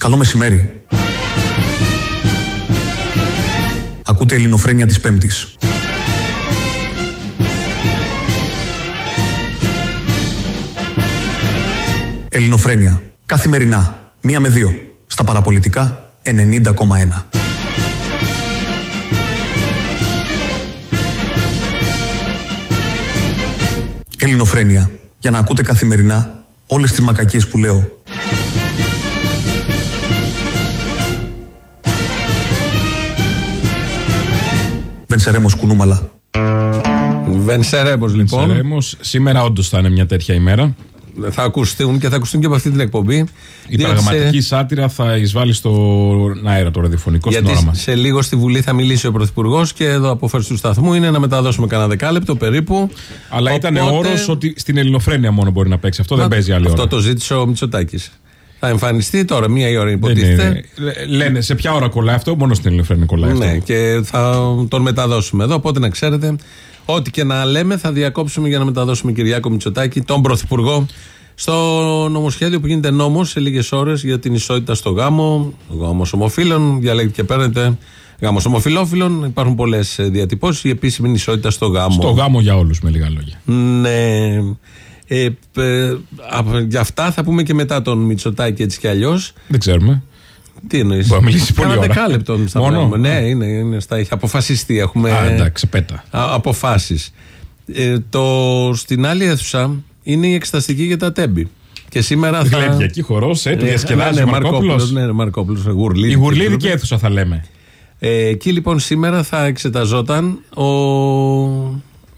Καλό μεσημέρι. Ακούτε ελληνοφρένια της Πέμπτης. Ελληνοφρένια. Καθημερινά. Μία με δύο. Στα παραπολιτικά 90,1. Ελληνοφρένια. Για να ακούτε καθημερινά όλες τις μακακίες που λέω. Βενσερέμος Κουνούμαλα. Βενσερέμος λοιπόν. Σερέμος. Σήμερα όντως θα είναι μια τέτοια ημέρα. Θα ακουστούν και θα ακουστούν και από αυτή την εκπομπή. Η Διότι πραγματική σε- σάτυρα θα εισβάλλει στον αέρα το ραδιοφωνικό στην Γιατί ώρα μας. σε λίγο στη Βουλή θα μιλήσει ο Πρωθυπουργός και εδώ απόφαση του σταθμού είναι να μεταδώσουμε κανένα δεκάλεπτο περίπου. Αλλά ήταν Οπότε- όρος ότι στην ελληνοφρένεια μόνο μπορεί να παίξει. Αυτό δεν Μα- παίζει άλλη Αυτό ώρα. το ζήτησε ο Μητσοτάκης. Θα εμφανιστεί τώρα, μία η ώρα Δεν υποτίθεται. είναι- Λέ- Λένε σε ποια ώρα κολλάει αυτό, μόνο στην ελληνοφρένεια κολλάει Ναι, αυτό. και θα τον μεταδώσουμε εδώ. Οπότε να ξέρετε, ό,τι και να λέμε, θα διακόψουμε για να μεταδώσουμε Κυριάκο Μητσοτάκη, τον Πρωθυπουργό, στο νομοσχέδιο που γίνεται νόμος σε λίγες ώρες για την ισότητα στο γάμο, γάμος ομοφύλων. Διαλέγετε και παίρνετε γάμος ομοφυλόφιλων. Υπάρχουν πολλές διατυπώσεις. Η επίσημη είναι ισότητα στο γάμο. Στο γάμο για όλους, με λίγα λόγια. Ναι. Ε, ε, α, για αυτά θα πούμε και μετά τον Μητσοτάκη έτσι κι αλλιώς. Δεν ξέρουμε. Τι εννοείς; Μπορεί να μιλήσει πολύ ώρα. δεκάλεπτο θα Μόνο; πούμε. Ναι, είναι, είναι στα, έχει αποφασιστεί. Έχουμε Α, εντάξει, πέτα. αποφάσεις. Ε, το, στην άλλη αίθουσα είναι η εξεταστική για τα τέμπη. Και σήμερα θα. Γλεντιακή χορός, ε, του Ε, διασκεδάζει ναι, ο ναι, Μαρκόπουλος. Μαρκόπουλος, Ναι, ναι, Μαρκόπουλος, γουρλίδης. Η γουρλίδικη αίθουσα θα λέμε. Ε, εκεί λοιπόν σήμερα θα εξεταζόταν ο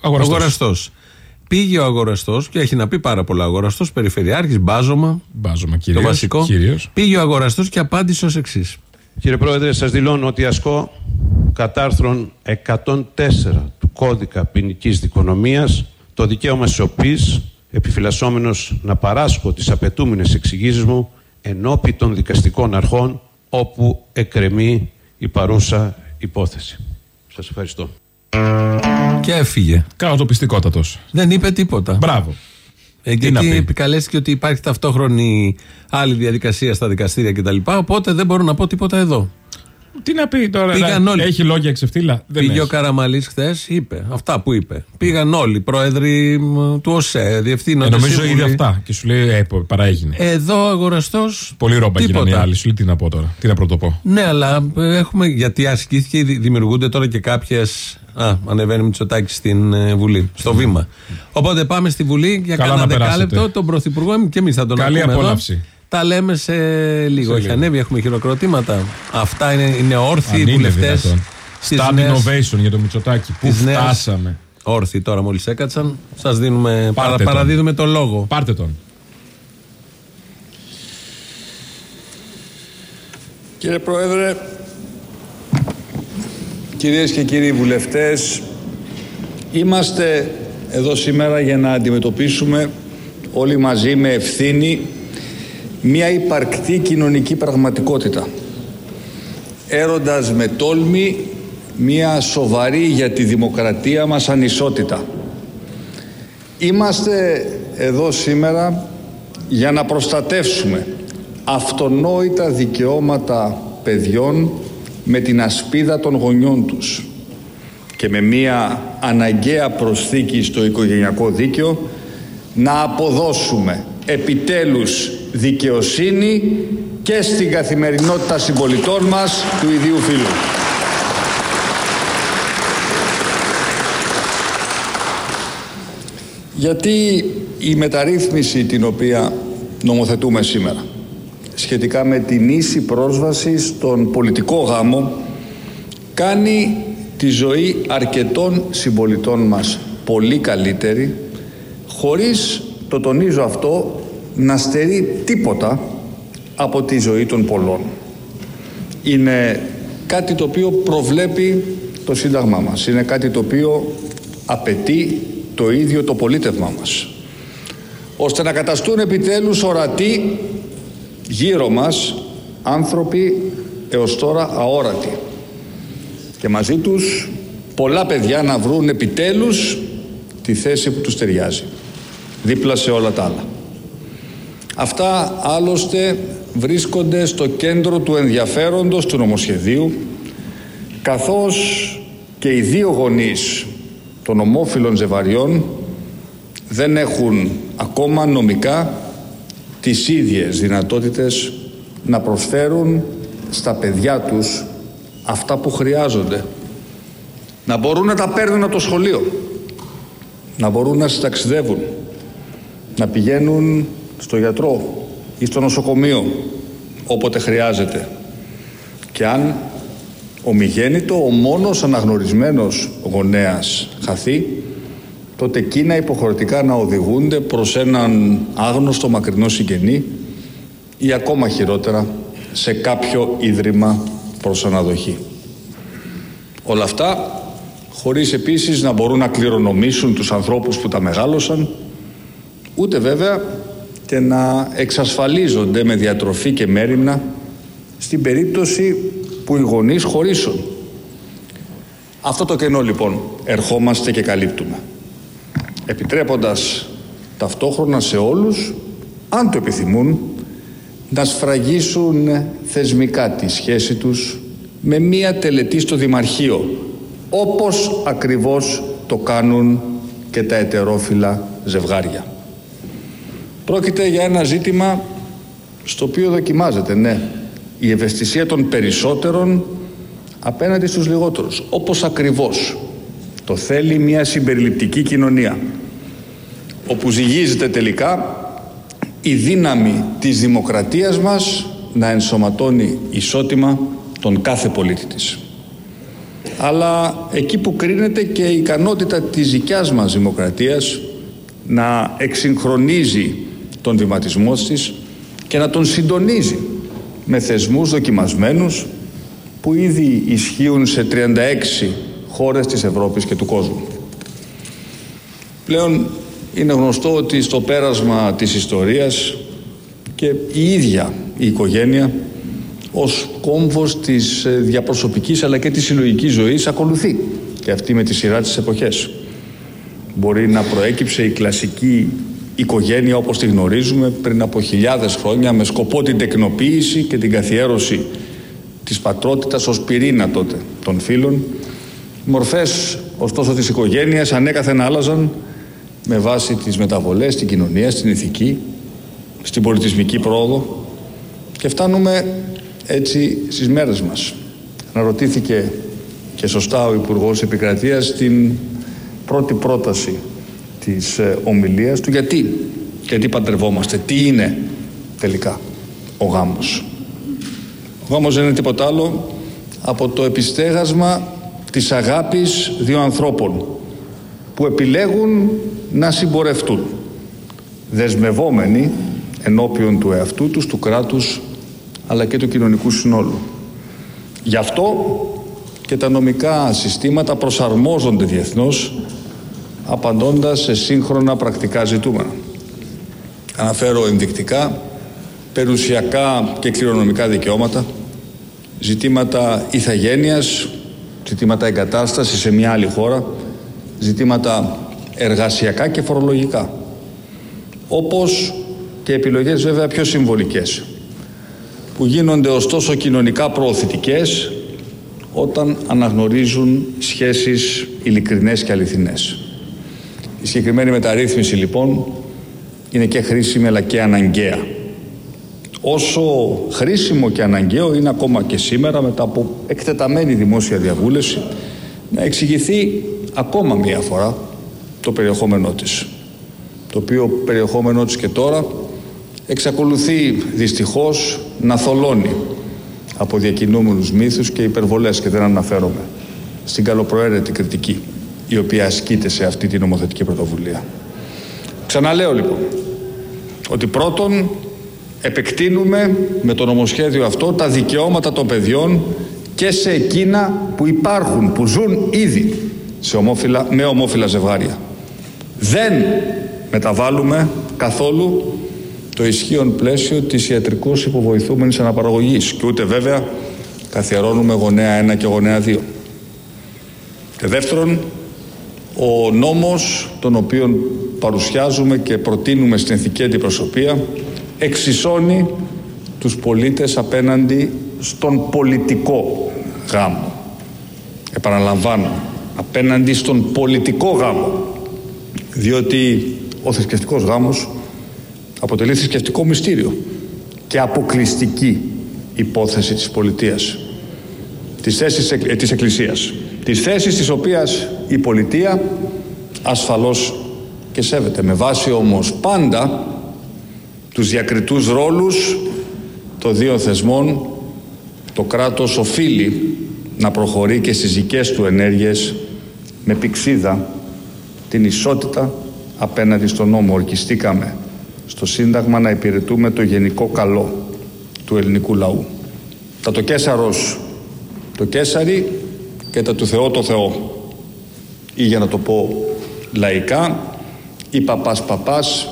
Αγοραστός. Αγοραστός. Πήγε ο αγοραστός και έχει να πει πάρα πολλά. Αγοραστός, περιφερειάρχης, μπάζωμα. Μπάζωμα Το κυρίως. βασικό. Πήγε ο αγοραστός και απάντησε ως εξής. Κύριε Πρόεδρε, σας δηλώνω ότι ασκώ κατά άρθρων 104 του κώδικα ποινικής δικονομίας το δικαίωμα σιωπής, επιφυλασσόμενος να παράσχω τις απαιτούμενες εξηγήσεις μου ενώπι των δικαστικών αρχών όπου εκκρεμεί η παρούσα υπόθεση. Σας ευχαριστώ. Και έφυγε. Κατοπιστικότατο. Δεν είπε τίποτα. Μπράβο. Ε, Τι να γιατί πει; επικαλέστηκε ότι υπάρχει ταυτόχρονη άλλη διαδικασία στα δικαστήρια κτλ. Οπότε δεν μπορώ να πω τίποτα εδώ. Τι να πει τώρα, Πήγαν ρε, όλοι. Έχει λόγια ξεφτύλα. Δεν Πήγε ο έχει. Καραμαλής χθες, είπε αυτά που είπε. Πήγαν όλοι, πρόεδροι μ, του ΟΣΕ, Ε, διευθύνοντε. νομίζω είδε αυτά και σου λέει ε, παραέγινε. Εδώ αγοραστός. Πολύ ρόμπα γίνανε οι τίποτα. άλλοι. Σου λέει τι να πω τώρα. Τι να πρωτοπώ. Ναι, αλλά ε, έχουμε. Γιατί ασκήθηκε, δη- δημιουργούνται τώρα και κάποιες. Α, ανεβαίνει Μητσοτάκη στην ε, Βουλή, στο βήμα. Οπότε πάμε στη Βουλή για Καλά κάνα να περάσετε. δεκάλεπτο. Τον Πρωθυπουργό και εμείς θα τον Καλή ακούμε εδώ. απόλαυση. Τα λέμε σε λίγο. Έχει ανέβει, έχουμε χειροκροτήματα. Αυτά είναι, είναι όρθιοι Αν οι είναι βουλευτέ. δυνατόν. Stand innovation για το Μητσοτάκι. Πού της νέας- φτάσαμε; Όρθιοι τώρα μόλις έκατσαν. Σας δίνουμε. Παρα, τον. παραδίδουμε το λόγο. Πάρτε τον. Κύριε Πρόεδρε, κυρίες και κύριοι βουλευτές, είμαστε εδώ σήμερα για να αντιμετωπίσουμε όλοι μαζί με ευθύνη μια υπαρκτή κοινωνική πραγματικότητα. Έροντας με τόλμη μια σοβαρή για τη δημοκρατία μας ανισότητα. Είμαστε εδώ σήμερα για να προστατεύσουμε αυτονόητα δικαιώματα παιδιών με την ασπίδα των γονιών τους και με μία αναγκαία προσθήκη στο οικογενειακό δίκαιο να αποδώσουμε επιτέλους δικαιοσύνη και στην καθημερινότητα συμπολιτών μας του ιδίου φύλου. Γιατί η μεταρρύθμιση την οποία νομοθετούμε σήμερα σχετικά με την ίση πρόσβαση στον πολιτικό γάμο κάνει τη ζωή αρκετών συμπολιτών μας πολύ καλύτερη χωρίς, το τονίζω αυτό, να στερεί τίποτα από τη ζωή των πολλών. Είναι κάτι το οποίο προβλέπει το Σύνταγμά μας. Είναι κάτι το οποίο απαιτεί το ίδιο το πολίτευμά μας. Ώστε να καταστούν επιτέλους ορατοί γύρω μας άνθρωποι έως τώρα αόρατοι. Και μαζί τους πολλά παιδιά να βρουν επιτέλους τη θέση που τους ταιριάζει. Δίπλα σε όλα τα άλλα. Αυτά άλλωστε βρίσκονται στο κέντρο του ενδιαφέροντος του νομοσχεδίου καθώς και οι δύο γονείς των ομόφυλων ζευαριών δεν έχουν ακόμα νομικά τις ίδιες δυνατότητες να προσφέρουν στα παιδιά τους αυτά που χρειάζονται. Να μπορούν να τα παίρνουν από το σχολείο, να μπορούν να συνταξιδεύουν, να πηγαίνουν στο γιατρό ή στο νοσοκομείο όποτε χρειάζεται. Και αν ο μηγέννητο, ο μόνος αναγνωρισμένος γονέας χαθεί, τότε εκείνα υποχρεωτικά να οδηγούνται προς έναν άγνωστο μακρινό συγγενή ή ακόμα χειρότερα σε κάποιο ίδρυμα προς αναδοχή. Όλα αυτά χωρίς επίσης να μπορούν να κληρονομήσουν τους ανθρώπους που τα μεγάλωσαν ούτε βέβαια και να εξασφαλίζονται με διατροφή και μέρημνα στην περίπτωση που οι γονείς χωρίσουν. Αυτό το κενό λοιπόν ερχόμαστε και καλύπτουμε επιτρέποντας ταυτόχρονα σε όλους, αν το επιθυμούν, να σφραγίσουν θεσμικά τη σχέση τους με μία τελετή στο Δημαρχείο, όπως ακριβώς το κάνουν και τα ετερόφιλα ζευγάρια. Πρόκειται για ένα ζήτημα στο οποίο δοκιμάζεται, ναι, η ευαισθησία των περισσότερων απέναντι στους λιγότερους, όπως ακριβώς το θέλει μια συμπεριληπτική κοινωνία όπου ζυγίζεται τελικά η δύναμη της δημοκρατίας μας να ενσωματώνει ισότιμα τον κάθε πολίτη της. Αλλά εκεί που κρίνεται και η ικανότητα της δικιάς μας δημοκρατίας να εξυγχρονίζει τον βηματισμό της και να τον συντονίζει με θεσμούς δοκιμασμένους που ήδη ισχύουν σε 36 χώρες της Ευρώπης και του κόσμου. Πλέον είναι γνωστό ότι στο πέρασμα της ιστορίας και η ίδια η οικογένεια ως κόμβος της ε, διαπροσωπικής αλλά και της συλλογικής ζωής ακολουθεί και αυτή με τη σειρά της εποχές. Μπορεί να προέκυψε η κλασική οικογένεια όπως τη γνωρίζουμε πριν από χιλιάδες χρόνια με σκοπό την τεκνοποίηση και την καθιέρωση της πατρότητας ως πυρήνα τότε των φίλων. Μορφές ωστόσο της οικογένειας ανέκαθεν άλλαζαν με βάση τις μεταβολές στην κοινωνία, στην ηθική, στην πολιτισμική πρόοδο και φτάνουμε έτσι στις μέρες μας. Αναρωτήθηκε και σωστά ο Υπουργός Επικρατείας στην πρώτη πρόταση της ε, ομιλίας του γιατί, γιατί παντρευόμαστε, τι είναι τελικά ο γάμος. Ο γάμος δεν είναι τίποτα άλλο από το επιστέγασμα της αγάπης δύο ανθρώπων που επιλέγουν να συμπορευτούν δεσμευόμενοι ενώπιον του εαυτού τους, του κράτους αλλά και του κοινωνικού συνόλου. Γι' αυτό και τα νομικά συστήματα προσαρμόζονται διεθνώς απαντώντας σε σύγχρονα πρακτικά ζητούμενα. Αναφέρω ενδεικτικά περιουσιακά και κληρονομικά δικαιώματα, ζητήματα ηθαγένειας, ζητήματα εγκατάστασης σε μια άλλη χώρα, ζητήματα εργασιακά και φορολογικά. Όπως και επιλογές βέβαια πιο συμβολικές, που γίνονται ωστόσο κοινωνικά προωθητικές όταν αναγνωρίζουν σχέσεις ειλικρινές και αληθινές. Η συγκεκριμένη μεταρρύθμιση λοιπόν είναι και χρήσιμη αλλά και αναγκαία. Όσο χρήσιμο και αναγκαίο είναι ακόμα και σήμερα μετά από εκτεταμένη δημόσια διαβούλευση να εξηγηθεί ακόμα μία φορά το περιεχόμενό της το οποίο περιεχόμενό της και τώρα εξακολουθεί δυστυχώς να θολώνει από διακινούμενους μύθους και υπερβολές και δεν αναφέρομαι στην καλοπροαίρετη κριτική η οποία ασκείται σε αυτή την νομοθετική πρωτοβουλία. Ξαναλέω λοιπόν ότι πρώτον επεκτείνουμε με το νομοσχέδιο αυτό τα δικαιώματα των παιδιών και σε εκείνα που υπάρχουν, που ζουν ήδη σε ομόφυλα, με ομόφυλα ζευγάρια. Δεν μεταβάλλουμε καθόλου το ισχύον πλαίσιο της ιατρικώς υποβοηθούμενης αναπαραγωγής και ούτε βέβαια καθιερώνουμε γονέα 1 και γονέα 2. Και δεύτερον, ο νόμος τον οποίο παρουσιάζουμε και προτείνουμε στην ηθική αντιπροσωπεία εξισώνει τους πολίτες απέναντι στον πολιτικό γάμο. Επαναλαμβάνω, απέναντι στον πολιτικό γάμο. Διότι ο θρησκευτικός γάμος αποτελεί θρησκευτικό μυστήριο και αποκλειστική υπόθεση της πολιτείας, της, θέσης, ε, της Εκκλησίας. Της θέσης της οποίας η πολιτεία ασφαλώς και σέβεται. Με βάση όμως πάντα τους διακριτούς ρόλους των δύο θεσμών το κράτος οφείλει να προχωρεί και στις δικές του ενέργειες με πηξίδα την ισότητα απέναντι στον νόμο. Ορκιστήκαμε στο Σύνταγμα να υπηρετούμε το γενικό καλό του ελληνικού λαού. Τα το Κέσαρος το Κέσαρι και τα του Θεό το Θεό. Ή για να το πω λαϊκά, ή παπάς παπάς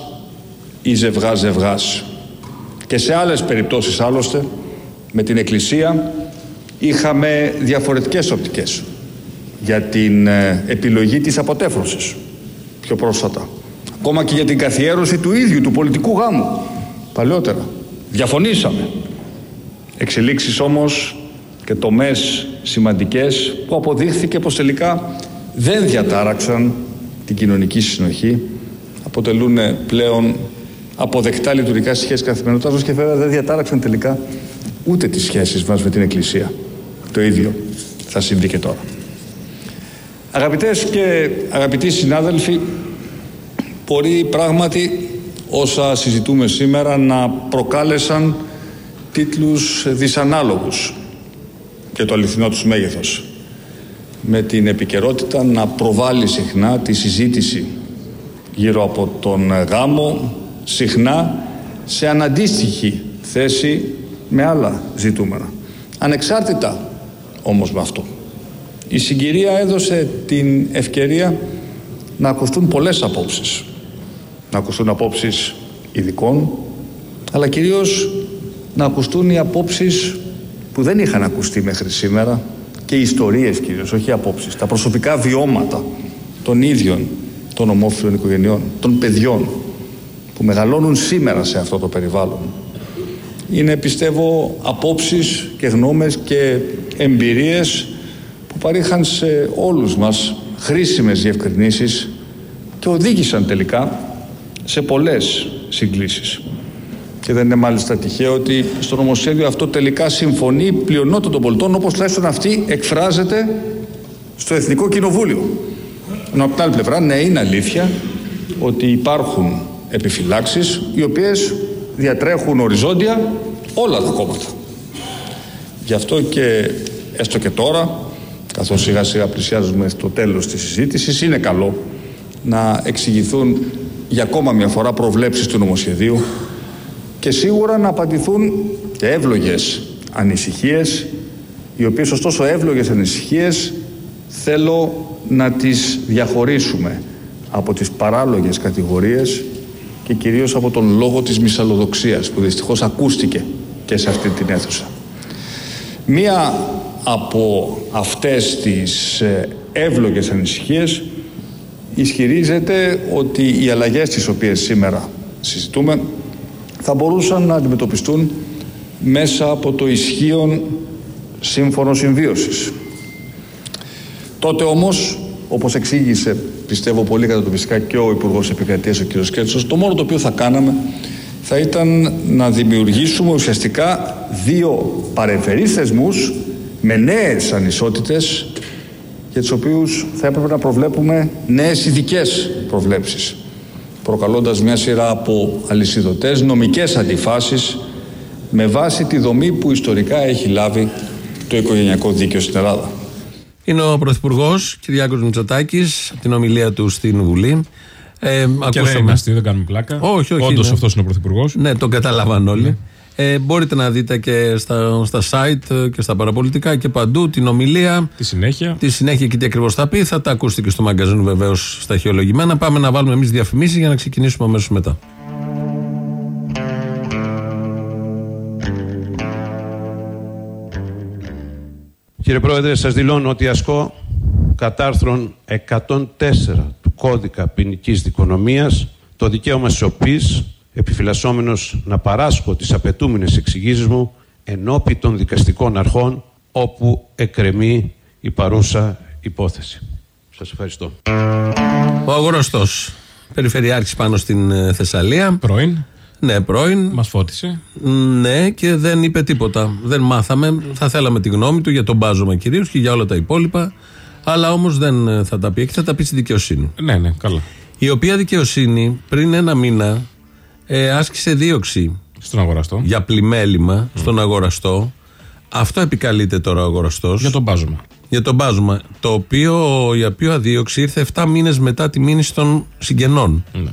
ή ζευγάς ζευγάς. Και σε άλλες περιπτώσεις άλλωστε με την Εκκλησία είχαμε διαφορετικές οπτικές για την ε, επιλογή της αποτέφρωσης πιο πρόσφατα. Ακόμα και για την καθιέρωση του ίδιου του πολιτικού γάμου παλαιότερα. Διαφωνήσαμε. Εξελίξεις όμως και τομές σημαντικές που αποδείχθηκε πως τελικά δεν διατάραξαν την κοινωνική συνοχή αποτελούν πλέον αποδεκτά λειτουργικά σχέσεις καθημερινότητας και βέβαια δεν διατάραξαν τελικά ούτε τις σχέσεις μας με την Εκκλησία. Το ίδιο θα συμβεί και τώρα. Αγαπητές και αγαπητοί συνάδελφοι, μπορεί πράγματι όσα συζητούμε σήμερα να προκάλεσαν τίτλους δυσανάλογους και το αληθινό τους μέγεθος με την επικαιρότητα να προβάλλει συχνά τη συζήτηση γύρω από τον γάμο συχνά σε αναντίστοιχη θέση με άλλα ζητούμενα. Ανεξάρτητα όμως με αυτό. Η συγκυρία έδωσε την ευκαιρία να ακουστούν πολλές απόψεις. Να ακουστούν απόψεις ειδικών, αλλά κυρίως να ακουστούν οι απόψεις που δεν είχαν ακουστεί μέχρι σήμερα και οι ιστορίες κυρίως, όχι οι απόψεις, τα προσωπικά βιώματα των ίδιων των ομόφυλων οικογενειών, των παιδιών που μεγαλώνουν σήμερα σε αυτό το περιβάλλον. Είναι πιστεύω απόψεις και γνώμες και εμπειρίες που παρήχαν σε όλους μας χρήσιμες διευκρινήσεις και οδήγησαν τελικά σε πολλές συγκλήσεις. Και δεν είναι μάλιστα τυχαίο ότι στο νομοσχέδιο αυτό τελικά συμφωνεί η πλειονότητα των πολιτών όπως τουλάχιστον αυτή εκφράζεται στο Εθνικό Κοινοβούλιο. Ενώ από την άλλη πλευρά, ναι, είναι αλήθεια ότι υπάρχουν επιφυλάξεις οι οποίες διατρέχουν οριζόντια όλα τα κόμματα. Γι' αυτό και έστω και τώρα, καθώς σιγά σιγά πλησιάζουμε στο τέλος της συζήτησης, είναι καλό να εξηγηθούν για ακόμα μια φορά προβλέψεις του νομοσχεδίου και σίγουρα να απαντηθούν και εύλογες ανησυχίες οι οποίες ωστόσο εύλογες ανησυχίες θέλω να τις διαχωρίσουμε από τις παράλογες κατηγορίες και κυρίως από τον λόγο της μυσαλλοδοξίας που δυστυχώς ακούστηκε και σε αυτή την αίθουσα. Μία από αυτές τις ε, εύλογες ανησυχίες ισχυρίζεται ότι οι αλλαγές τις οποίες σήμερα συζητούμε θα μπορούσαν να αντιμετωπιστούν μέσα από το ισχύον σύμφωνο συμβίωσης. Τότε όμως, όπως εξήγησε πιστεύω πολύ κατά το φυσικά και ο Υπουργός Επικρατείας ο κ. Σκέτσος, το μόνο το οποίο θα κάναμε θα ήταν να δημιουργήσουμε ουσιαστικά δύο παρεμφερείς θεσμούς με νέες ανισότητες για τους οποίους θα έπρεπε να προβλέπουμε νέες ειδικές προβλέψεις προκαλώντας μια σειρά από αλυσιδωτές νομικές αντιφάσεις με βάση τη δομή που ιστορικά έχει λάβει το οικογενειακό δίκαιο στην Ελλάδα. Είναι ο Πρωθυπουργός Κυριάκος Μητσοτάκης, από την ομιλία του στην Βουλή. Ε, και δεν είμαστε, δεν κάνουμε πλάκα. Όχι, όχι. Όντως αυτός είναι ο Πρωθυπουργός. Ναι, τον καταλαβαίνουν όλοι. Ναι. Ε, μπορείτε να δείτε και στα, στα site και στα παραπολιτικά και παντού την ομιλία. Τη συνέχεια. Τη συνέχεια και τι ακριβώς θα πει. Θα τα ακούσετε και στο μαγκαζίνο βεβαίως στα χειολογημένα. Πάμε να βάλουμε εμείς διαφημίσεις για να ξεκινήσουμε αμέσως μετά. Κύριε Πρόεδρε, σας δηλώνω ότι ασκώ κατά άρθρον 104 του κώδικα ποινικής δικονομίας το δικαίωμα σιωπής επιφυλασσόμενος να παράσχω τις απαιτούμενες εξηγήσεις μου ενώπι των δικαστικών αρχών όπου εκρεμεί η παρούσα υπόθεση. Σας ευχαριστώ. Ο αγοραστός, περιφερειάρχης πάνω στην ε, Θεσσαλία. Πρώην. Ναι, πρώην. Μας φώτισε. Ναι, και δεν είπε τίποτα. Δεν μάθαμε. Θα θέλαμε τη γνώμη του για τον Μπάζωμα κυρίως και για όλα τα υπόλοιπα. Αλλά όμως δεν ε, θα τα πει. Και θα τα πει στη δικαιοσύνη. Ναι, ναι, καλά. Η οποία δικαιοσύνη πριν ένα μήνα ε, άσκησε δίωξη Στον αγοραστό. για πλημέλημα στον αγοραστό. Αυτό επικαλείται τώρα ο αγοραστός. Για τον μπάζωμα. Για τον Μπάζωμα. Το οποίο, η οποία δίωξη ήρθε 7 μήνες μετά τη μήνυση των συγγενών. Ναι.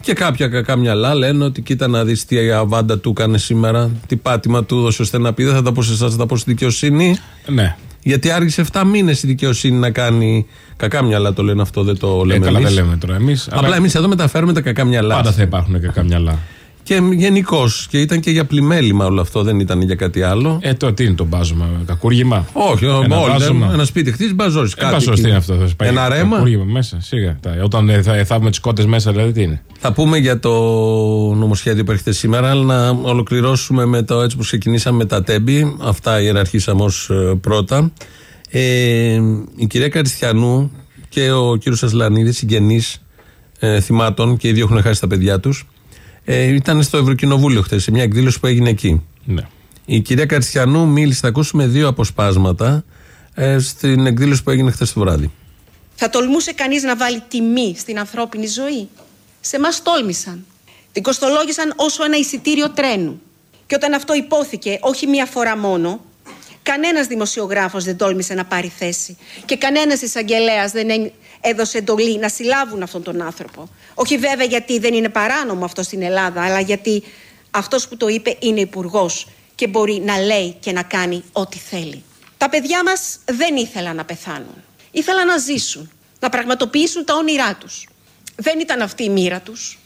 Και κάποια κακά μυαλά λένε ότι κοίτα να δεις τι αβάντα του έκανε σήμερα, τι πάτημα του έδωσε ώστε να πει. Δεν θα τα πω σε εσάς, θα τα πω στη δικαιοσύνη. Ναι. Γιατί άργησε 7 μήνες η δικαιοσύνη να κάνει. Κακά μυαλά το λένε αυτό, δεν το Ε, λέμε. καλά, εμείς. δεν λέμε τώρα εμείς. Απλά εμείς εδώ μεταφέρουμε τα κακά μυαλά. Πάντα θα υπάρχουν κακά μυαλά. Και γενικώς. Και ήταν και για πλημέλημα όλο αυτό, δεν ήταν για κάτι άλλο. Ε, τώρα τι είναι το μπάζωμα, κακούργημα; Όχι, Ένα όλοι. βάζωμα. Ένα σπίτι χτίζεις, μπαζώσει. Ε, μπάζος τι είναι αυτό, θα σου πάει Ένα ρέμα. κακούργημα μέσα, σίγα. Τα- Όταν ε, θα θάβουμε τις κότες μέσα, δηλαδή τι είναι; Θα πούμε για το νομοσχέδιο που έρχεται σήμερα, αλλά να ολοκληρώσουμε με το έτσι που ξεκινήσαμε με τα τέμπη. Αυτά ιεραρχήσαμε ως πρώτα. Ε, η κυρία Καριστιανού και ο κύριος Ασλανίδης, συγγενείς ε, θυμάτων και οι δύο έχουν χάσει τα παιδιά τους, ε, ήταν στο Ευρωκοινοβούλιο χθες, σε μια εκδήλωση που έγινε εκεί. Ναι. Η κυρία Καριστιανού μίλησε, θα ακούσουμε δύο αποσπάσματα ε, στην εκδήλωση που έγινε χθες το βράδυ. Θα τολμούσε κανείς να βάλει τιμή στην ανθρώπινη ζωή; Σε μας τόλμησαν. Την κοστολόγησαν όσο ένα εισιτήριο τρένου. Και όταν αυτό υπόθηκε όχι μία φορά μόνο, κανένας δημοσιογράφος δεν τόλμησε να πάρει θέση. Και κανένας εισαγγελέας δεν έ- έδωσε εντολή να συλλάβουν αυτόν τον άνθρωπο. Όχι βέβαια γιατί δεν είναι παράνομο αυτό στην Ελλάδα, αλλά γιατί αυτός που το είπε είναι υπουργός και μπορεί να λέει και να κάνει ό,τι θέλει. Τα παιδιά μας δεν ήθελαν να πεθάνουν. Ήθελαν να ζήσουν, να πραγματοποιήσουν τα όνειρά τους. Δεν ήταν αυτή η μοίρα τους.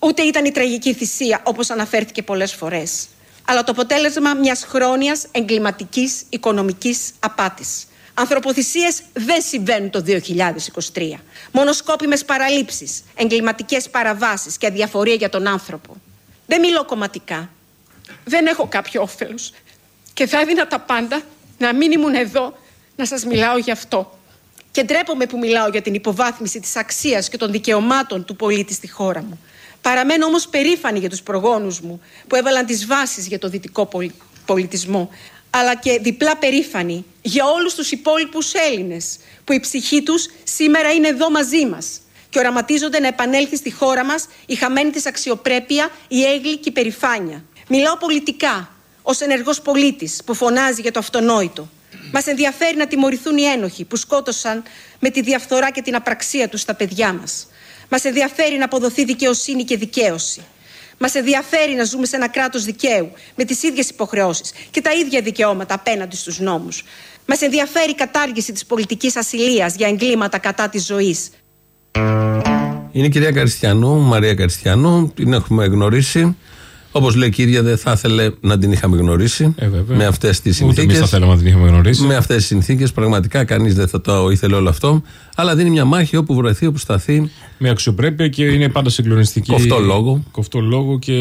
Ούτε ήταν η τραγική θυσία όπως αναφέρθηκε πολλές φορές. Αλλά το αποτέλεσμα μιας χρόνιας εγκληματικής οικονομικής απάτης. Ανθρωποθυσίες δεν συμβαίνουν το 2023. Μόνο σκόπιμες παραλήψεις, εγκληματικές παραβάσεις και αδιαφορία για τον άνθρωπο. Δεν μιλώ κομματικά. Δεν έχω κάποιο όφελος. Και θα έδινα τα πάντα να μην ήμουν εδώ να σας μιλάω γι' αυτό. Και ντρέπομαι που μιλάω για την υποβάθμιση της αξίας και των δικαιωμάτων του πολίτη στη χώρα μου. Παραμένω όμως περήφανη για τους προγόνους μου που έβαλαν τις βάσεις για το δυτικό πολι- πολιτισμό αλλά και διπλά περήφανη για όλους τους υπόλοιπους Έλληνες που η ψυχή τους σήμερα είναι εδώ μαζί μας και οραματίζονται να επανέλθει στη χώρα μας η χαμένη της αξιοπρέπεια, η έγκλη και η περηφάνεια. Μιλάω πολιτικά, ως ενεργός πολίτης που φωνάζει για το αυτονόητο. Μας ενδιαφέρει να τιμωρηθούν οι ένοχοι που σκότωσαν με τη διαφθορά και την απραξία τους στα παιδιά μας. Μας ενδιαφέρει να αποδοθεί δικαιοσύνη και δικαίωση. Μας ενδιαφέρει να ζούμε σε ένα κράτος δικαίου, με τις ίδιες υποχρεώσεις και τα ίδια δικαιώματα απέναντι στους νόμους. Μας ενδιαφέρει η κατάργηση της πολιτικής ασυλίας για εγκλήματα κατά της ζωής. Είναι η κυρία Καριστιανού, Μαρία Καριστιανού, την έχουμε γνωρίσει. Όπως λέει η κυρία, δεν θα ήθελε να την είχαμε γνωρίσει Ε, βέβαια. με αυτές τις Ούτε εμείς συνθήκες. θα θέλαμε να την είχαμε γνωρίσει. Με αυτές τις συνθήκες, πραγματικά κανείς δεν θα το ήθελε όλο αυτό. Αλλά δίνει μια μάχη όπου βρεθεί, όπου σταθεί. Με αξιοπρέπεια και είναι πάντα συγκλονιστική. Κοφτό λόγο. Κοφτό λόγο και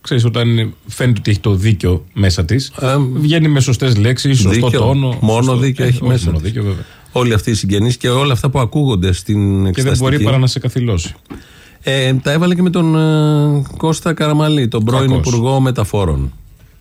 ξέρεις, όταν φαίνεται ότι έχει το δίκιο μέσα της, Ε, βγαίνει με σωστές λέξεις, σωστό δίκιο. τόνο. Μόνο σωστό- δίκιο ε, έχει όχι μέσα Μόνο της. δίκιο, βέβαια. Όλοι αυτοί οι συγγενείς και όλα αυτά που ακούγονται στην Και δεν εξεταστική. μπορεί παρά να σε καθυλώσει. Ε, τα έβαλε και με τον ε, Κώστα Καραμαλή, τον πρώην Κακός. Υπουργό Μεταφόρων.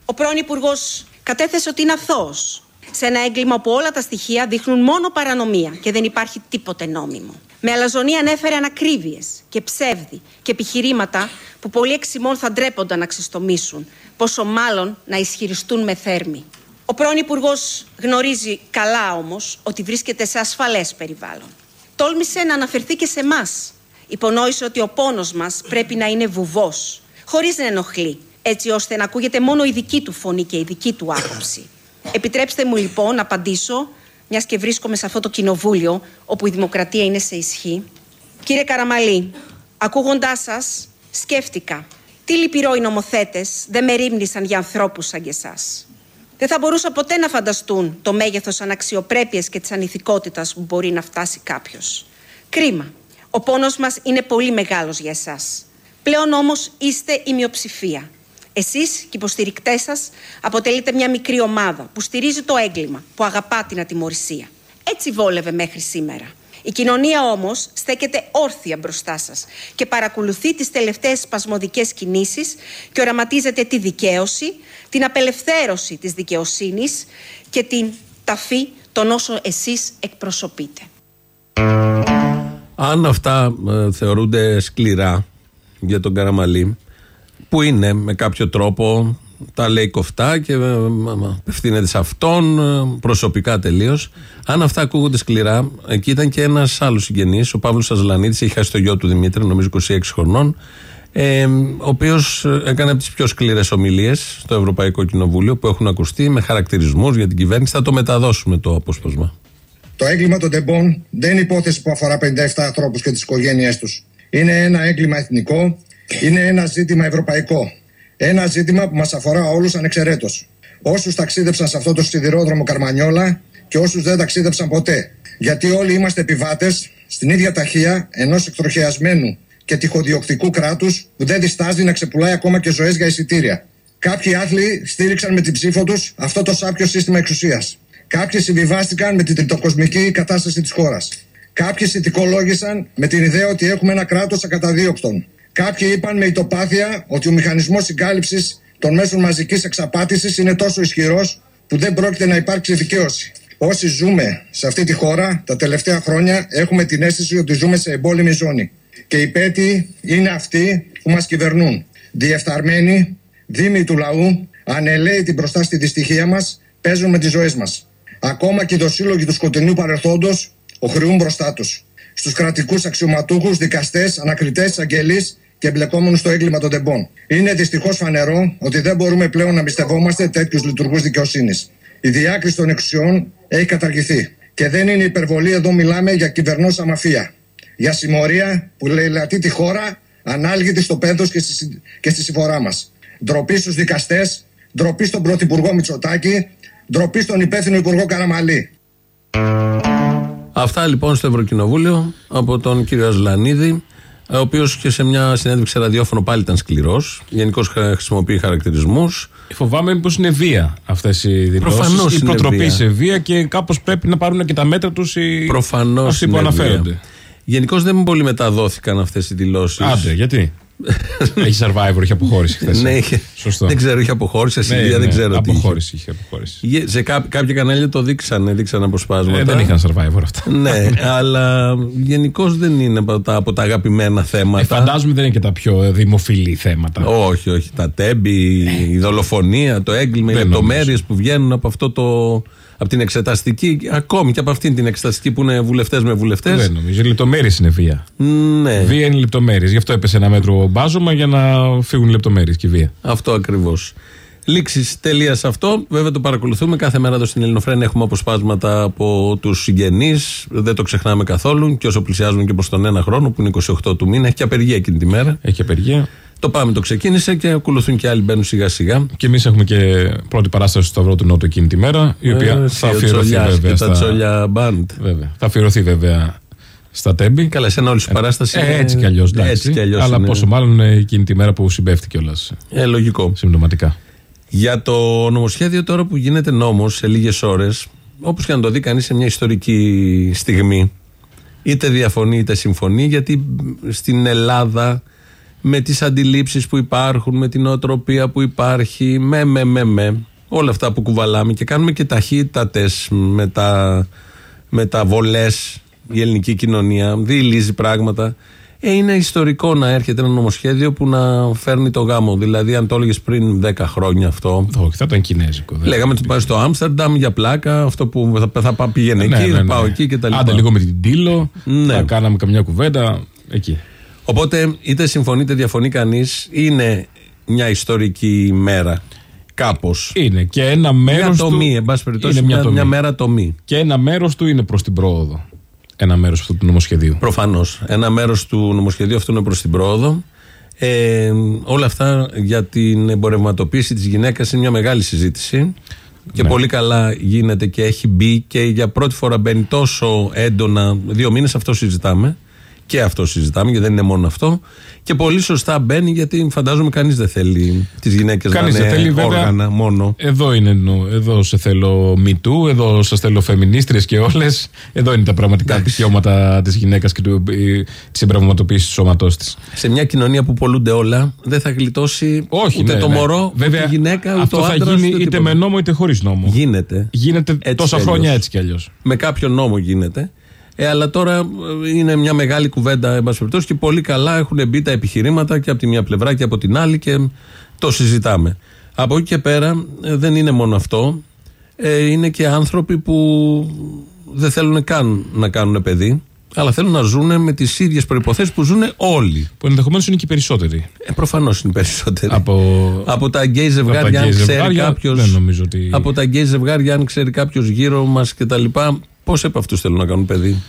Ο πρώην Υπουργός κατέθεσε ότι είναι αθώος σε ένα έγκλημα που όλα τα στοιχεία δείχνουν μόνο παρανομία και δεν υπάρχει τίποτε νόμιμο. Με αλαζονία ανέφερε ανακρίβειες και ψεύδι και επιχειρήματα που πολλοί εξημών θα ντρέπονταν να ξεστομίσουν, πόσο μάλλον να ισχυριστούν με θέρμη. Ο πρώην Υπουργός γνωρίζει καλά όμως ότι βρίσκεται σε ασφαλές περιβάλλον. Τόλμησε να αναφερθεί και σε εμάς. Υπονόησε ότι ο πόνος μας πρέπει να είναι βουβός, χωρίς να ενοχλεί, έτσι ώστε να ακούγεται μόνο η δική του φωνή και η δική του άποψη. Επιτρέψτε μου λοιπόν να απαντήσω, μιας και βρίσκομαι σε αυτό το κοινοβούλιο όπου η δημοκρατία είναι σε ισχύ. Κύριε Καραμαλή, ακούγοντάς σας, σκέφτηκα τι λυπηρό οι νομοθέτες δεν με ρίμνησαν για ανθρώπους σαν και εσάς. Δεν θα μπορούσα ποτέ να φανταστούν το μέγεθος αναξιοπρέπειας και της ανηθικότητας που μπορεί να φτάσει κάποιος. Κρίμα. Ο πόνος μας είναι πολύ μεγάλος για εσάς. Πλέον όμως είστε η μειοψηφία. Εσείς και οι υποστηρικτές σας αποτελείτε μια μικρή ομάδα που στηρίζει το έγκλημα, που αγαπά την ατιμορρησία. Έτσι βόλευε μέχρι σήμερα. Η κοινωνία όμως στέκεται όρθια μπροστά σας και παρακολουθεί τις τελευταίες σπασμωδικές κινήσεις και οραματίζεται τη δικαίωση, την απελευθέρωση της δικαιοσύνης και την ταφή των όσων εσείς εκπροσωπείτε. Αν αυτά ε, θεωρούνται σκληρά για τον Καραμαλή, που είναι με κάποιο τρόπο, τα λέει κοφτά και ε, απευθύνεται σε αυτόν ε, προσωπικά τελείως. Αν αυτά ακούγονται σκληρά, εκεί ήταν και ένας άλλος συγγενής, ο Παύλος Αζλανίδης, έχει χάσει το γιο του Δημήτρη, νομίζω 26 χρονών, ε, ο οποίος έκανε από τις πιο σκληρές ομιλίες στο Ευρωπαϊκό Κοινοβούλιο που έχουν ακουστεί με χαρακτηρισμούς για την κυβέρνηση. Θα το μεταδώσουμε το απόσπασμα. Το έγκλημα των τεμπών δεν είναι υπόθεση που αφορά 57 ανθρώπους και τις οικογένειές τους. Είναι ένα έγκλημα εθνικό, είναι ένα ζήτημα ευρωπαϊκό. Ένα ζήτημα που μας αφορά όλους ανεξαιρέτως. Όσους ταξίδεψαν σε αυτό το σιδηρόδρομο Καρμανιόλα και όσους δεν ταξίδεψαν ποτέ. Γιατί όλοι είμαστε επιβάτες στην ίδια ταχεία ενός εκτροχιασμένου και τυχοδιοκτικού κράτους που δεν διστάζει να ξεπουλάει ακόμα και ζωές για εισιτήρια. Κάποιοι άθλοι στήριξαν με την ψήφο τους αυτό το σάπιο σύστημα εξουσίας. Κάποιοι συμβιβάστηκαν με την τριτοκοσμική κατάσταση της χώρας. Κάποιοι συνθηκολόγησαν με την ιδέα ότι έχουμε ένα κράτος ακαταδίωκτων. Κάποιοι είπαν με ητοπάθεια ότι ο μηχανισμός συγκάλυψης των μέσων μαζικής εξαπάτησης είναι τόσο ισχυρός που δεν πρόκειται να υπάρξει δικαίωση. Όσοι ζούμε σε αυτή τη χώρα τα τελευταία χρόνια έχουμε την αίσθηση ότι ζούμε σε εμπόλεμη ζώνη. Και οι πέτοι είναι αυτοί που μας κυβερνούν. Διεφθαρμένοι, δήμοι του λαού, ανελαίητοι μπροστά στη δυστυχία μας, παίζουν με τις ζωές μας. Ακόμα και οι δοσύλλογοι του σκοτεινού παρελθόντος οχρεούν μπροστά τους. Στους κρατικούς αξιωματούχους, δικαστές, ανακριτέ, αγγελείς και εμπλεκόμενους στο έγκλημα των τεμπών. Είναι δυστυχώς φανερό ότι δεν μπορούμε πλέον να μυστευόμαστε τέτοιους λειτουργούς δικαιοσύνης. Η διάκριση των εξουσιών έχει καταργηθεί. Και δεν είναι υπερβολή, εδώ μιλάμε για κυβερνόσα μαφία. Για συμμορία που λαιλατεί τη χώρα ανάλγητη στο πένθος και στη, και στη συμφορά μας. Ντροπή στους δικαστές, ντροπή στον Πρωθυπουργό Μητσοτάκη, ντροπή στον υπεύθυνο Υπουργό Καραμαλή. Αυτά λοιπόν στο Ευρωκοινοβούλιο από τον κύριο Αζλανίδη, ο οποίος και σε μια συνέντευξη ραδιόφωνο πάλι ήταν σκληρός. Γενικώς χρησιμοποιεί χαρακτηρισμούς. Φοβάμαι πως είναι βία αυτές οι δηλώσεις. Προφανώς Η προτροπή σε βία και κάπως πρέπει να πάρουν και τα μέτρα τους οι Προφανώς αυτοί που αναφέρονται. Γενικώς δεν πολύ μεταδόθηκαν αυτές οι δηλώσεις. Άντε, γιατί; Έχει survivor, έχει αποχώρηση χθες. ναι, είχε, Σωστό. δεν ξέρω, είχε αποχώρηση. Ναι, Ασυλία, ναι, δεν ξέρω τι. είχε. αποχώρηση, είχε αποχώρηση. Είχε- Σε κά- κάποια κανάλια το δείξανε, δείξανε αποσπάσματα. Ε, δεν είχαν survivor αυτά. ναι, αλλά γενικώ δεν είναι από τα, από τα αγαπημένα Ε, θέματα. φαντάζομαι δεν είναι και τα πιο ε, δημοφιλή θέματα. Όχι, όχι. Τα τέμπη, η δολοφονία, το έγκλημα, οι Δεν λεπτομέρειες που βγαίνουν από αυτό το. Από την εξεταστική, ακόμη και από αυτήν την εξεταστική που είναι βουλευτές με βουλευτές. Δεν νομίζω. Οι λεπτομέρειες είναι βία. Ναι, Βία είναι λεπτομέρειες. Γι' αυτό έπεσε ένα μέτρο μπάζωμα για να φύγουν οι λεπτομέρειες και η βία. αυτό ακριβώς. Λήξη τελεία σε αυτό. Βέβαια το παρακολουθούμε. Κάθε μέρα εδώ στην Ελληνοφρένια έχουμε αποσπάσματα από τους συγγενείς. Δεν το ξεχνάμε καθόλου. Και όσο πλησιάζουμε και προς τον ένα χρόνο, που είναι 28 του μήνα, έχει και απεργία εκείνη τη μέρα. Έχει απεργία. Το πάμε, το ξεκίνησε και ακολουθούν και άλλοι μπαίνουν σιγά σιγά. Και εμείς έχουμε και πρώτη παράσταση στο Σταυρό του Νότου εκείνη τη μέρα, η οποία Ε, θα ο αφιερωθεί Τσολιάς βέβαια. Και τα Στα... τσόλια μπαντ. Βέβαια. Θα αφιερωθεί βέβαια στα τέμπη. Καλά, σε ένα όλη σου παράσταση. Ε, είναι- έτσι κι αλλιώς. Έτσι κι αλλιώς Αλλά είναι. πόσο μάλλον ε, εκείνη τη μέρα που συμπέφτει κιόλας. Ε, λογικό. Συμπτωματικά. Για το νομοσχέδιο τώρα που γίνεται νόμος σε λίγες ώρες, όπως και να το δει κανείς σε μια ιστορική στιγμή, είτε διαφωνεί είτε συμφωνεί, γιατί στην Ελλάδα με τις αντιλήψεις που υπάρχουν, με την οτροπία που υπάρχει, με, με, με, με, όλα αυτά που κουβαλάμε και κάνουμε και ταχύτατες με τα, με τα βολές η ελληνική κοινωνία, διηλίζει πράγματα. Ε, είναι ιστορικό να έρχεται ένα νομοσχέδιο που να φέρνει το γάμο. Δηλαδή, αν το έλεγες πριν 10 χρόνια αυτό, Όχι, θα ήταν κινέζικο. δεν- λέγαμε ότι πάει στο Άμστερνταμ για πλάκα, αυτό που θα, θα πά- πήγαινε Ναι, εκεί, ναι, θα ναι. πάω εκεί κτλ. Άντε λίγο με την Τίλο. Ναι. Θα κάναμε καμιά κουβέντα εκεί. Οπότε, είτε συμφωνεί είτε διαφωνεί κανείς, είναι μια ιστορική ημέρα. Κάπως. Είναι και ένα μέρος. Μια τομή, εν πάση περιπτώσει, είναι μια, μια, τομή. μια μέρα τομή. Και ένα μέρος του είναι προς την πρόοδο. Ένα μέρος αυτού του νομοσχεδίου. Προφανώς. Ένα μέρος του νομοσχεδίου αυτού είναι προς την πρόοδο. Ε, όλα αυτά για την εμπορευματοποίηση της γυναίκας είναι μια μεγάλη συζήτηση. Και Ναι. πολύ καλά γίνεται και έχει μπει και για πρώτη φορά μπαίνει τόσο έντονα. Δύο μήνες αυτό συζητάμε. Και αυτό συζητάμε, γιατί δεν είναι μόνο αυτό. Και πολύ σωστά μπαίνει, γιατί φαντάζομαι κανείς δεν θέλει τις γυναίκες να Κανείς είναι δεν θέλει, βέβαια. όργανα μόνο. Εδώ είναι, νο- εδώ σε θέλω Me Too, εδώ σας θέλω φεμινίστριες και όλες. Εδώ είναι τα πραγματικά δικαιώματα της γυναίκας και της εμπραγματοποίησης του σώματός της. Σε μια κοινωνία που πολλούνται όλα, δεν θα γλιτώσει Όχι, ούτε ναι, το ναι. μωρό, Βέβαια, ούτε η γυναίκα, ούτε αυτό ο θα άντρας, γίνει ούτε είτε τίποτα. με νόμο είτε χωρίς νόμο. Γίνεται. Γίνεται Έτσι τόσα κι χρόνια αλλιώς. έτσι κι αλλιώς. Με κάποιο νόμο γίνεται. Ε, αλλά τώρα ε, είναι μια μεγάλη κουβέντα, εν πάση περιπτώσει, και πολύ καλά έχουν μπει τα επιχειρήματα και από τη μια πλευρά και από την άλλη και το συζητάμε. Από εκεί και πέρα ε, δεν είναι μόνο αυτό. Ε, είναι και άνθρωποι που δεν θέλουν καν να κάνουν παιδί, αλλά θέλουν να ζουν με τις ίδιες προϋποθέσεις που ζουν όλοι. Που ενδεχομένως είναι και οι περισσότεροι. Ε, Προφανώς είναι οι περισσότεροι. Από, Από τα γκέι από ζευγάρια, τα αν γκέι ξέρει ζευγάρια, κάποιο. Δεν νομίζω ότι. Από τα γκέι ζευγάρια, αν ξέρει κάποιος γύρω μας κτλ. Πόσοι από αυτούς θέλουν να κάνουν παιδί;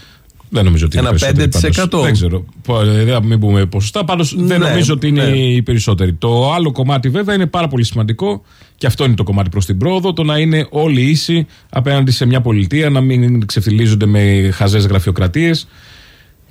Δεν νομίζω ότι είναι Ένα περισσότεροι 5%. πάντως. Δεν ξέρω. Πο- ε, Δεν μην πούμε ποσοστά. Πάντως δεν Ναι, νομίζω ότι είναι ναι. οι περισσότεροι. Το άλλο κομμάτι βέβαια είναι πάρα πολύ σημαντικό και αυτό είναι το κομμάτι προς την πρόοδο. Το να είναι όλοι ίσοι απέναντι σε μια πολιτεία, να μην ξεφτιλίζονται με χαζές γραφειοκρατίες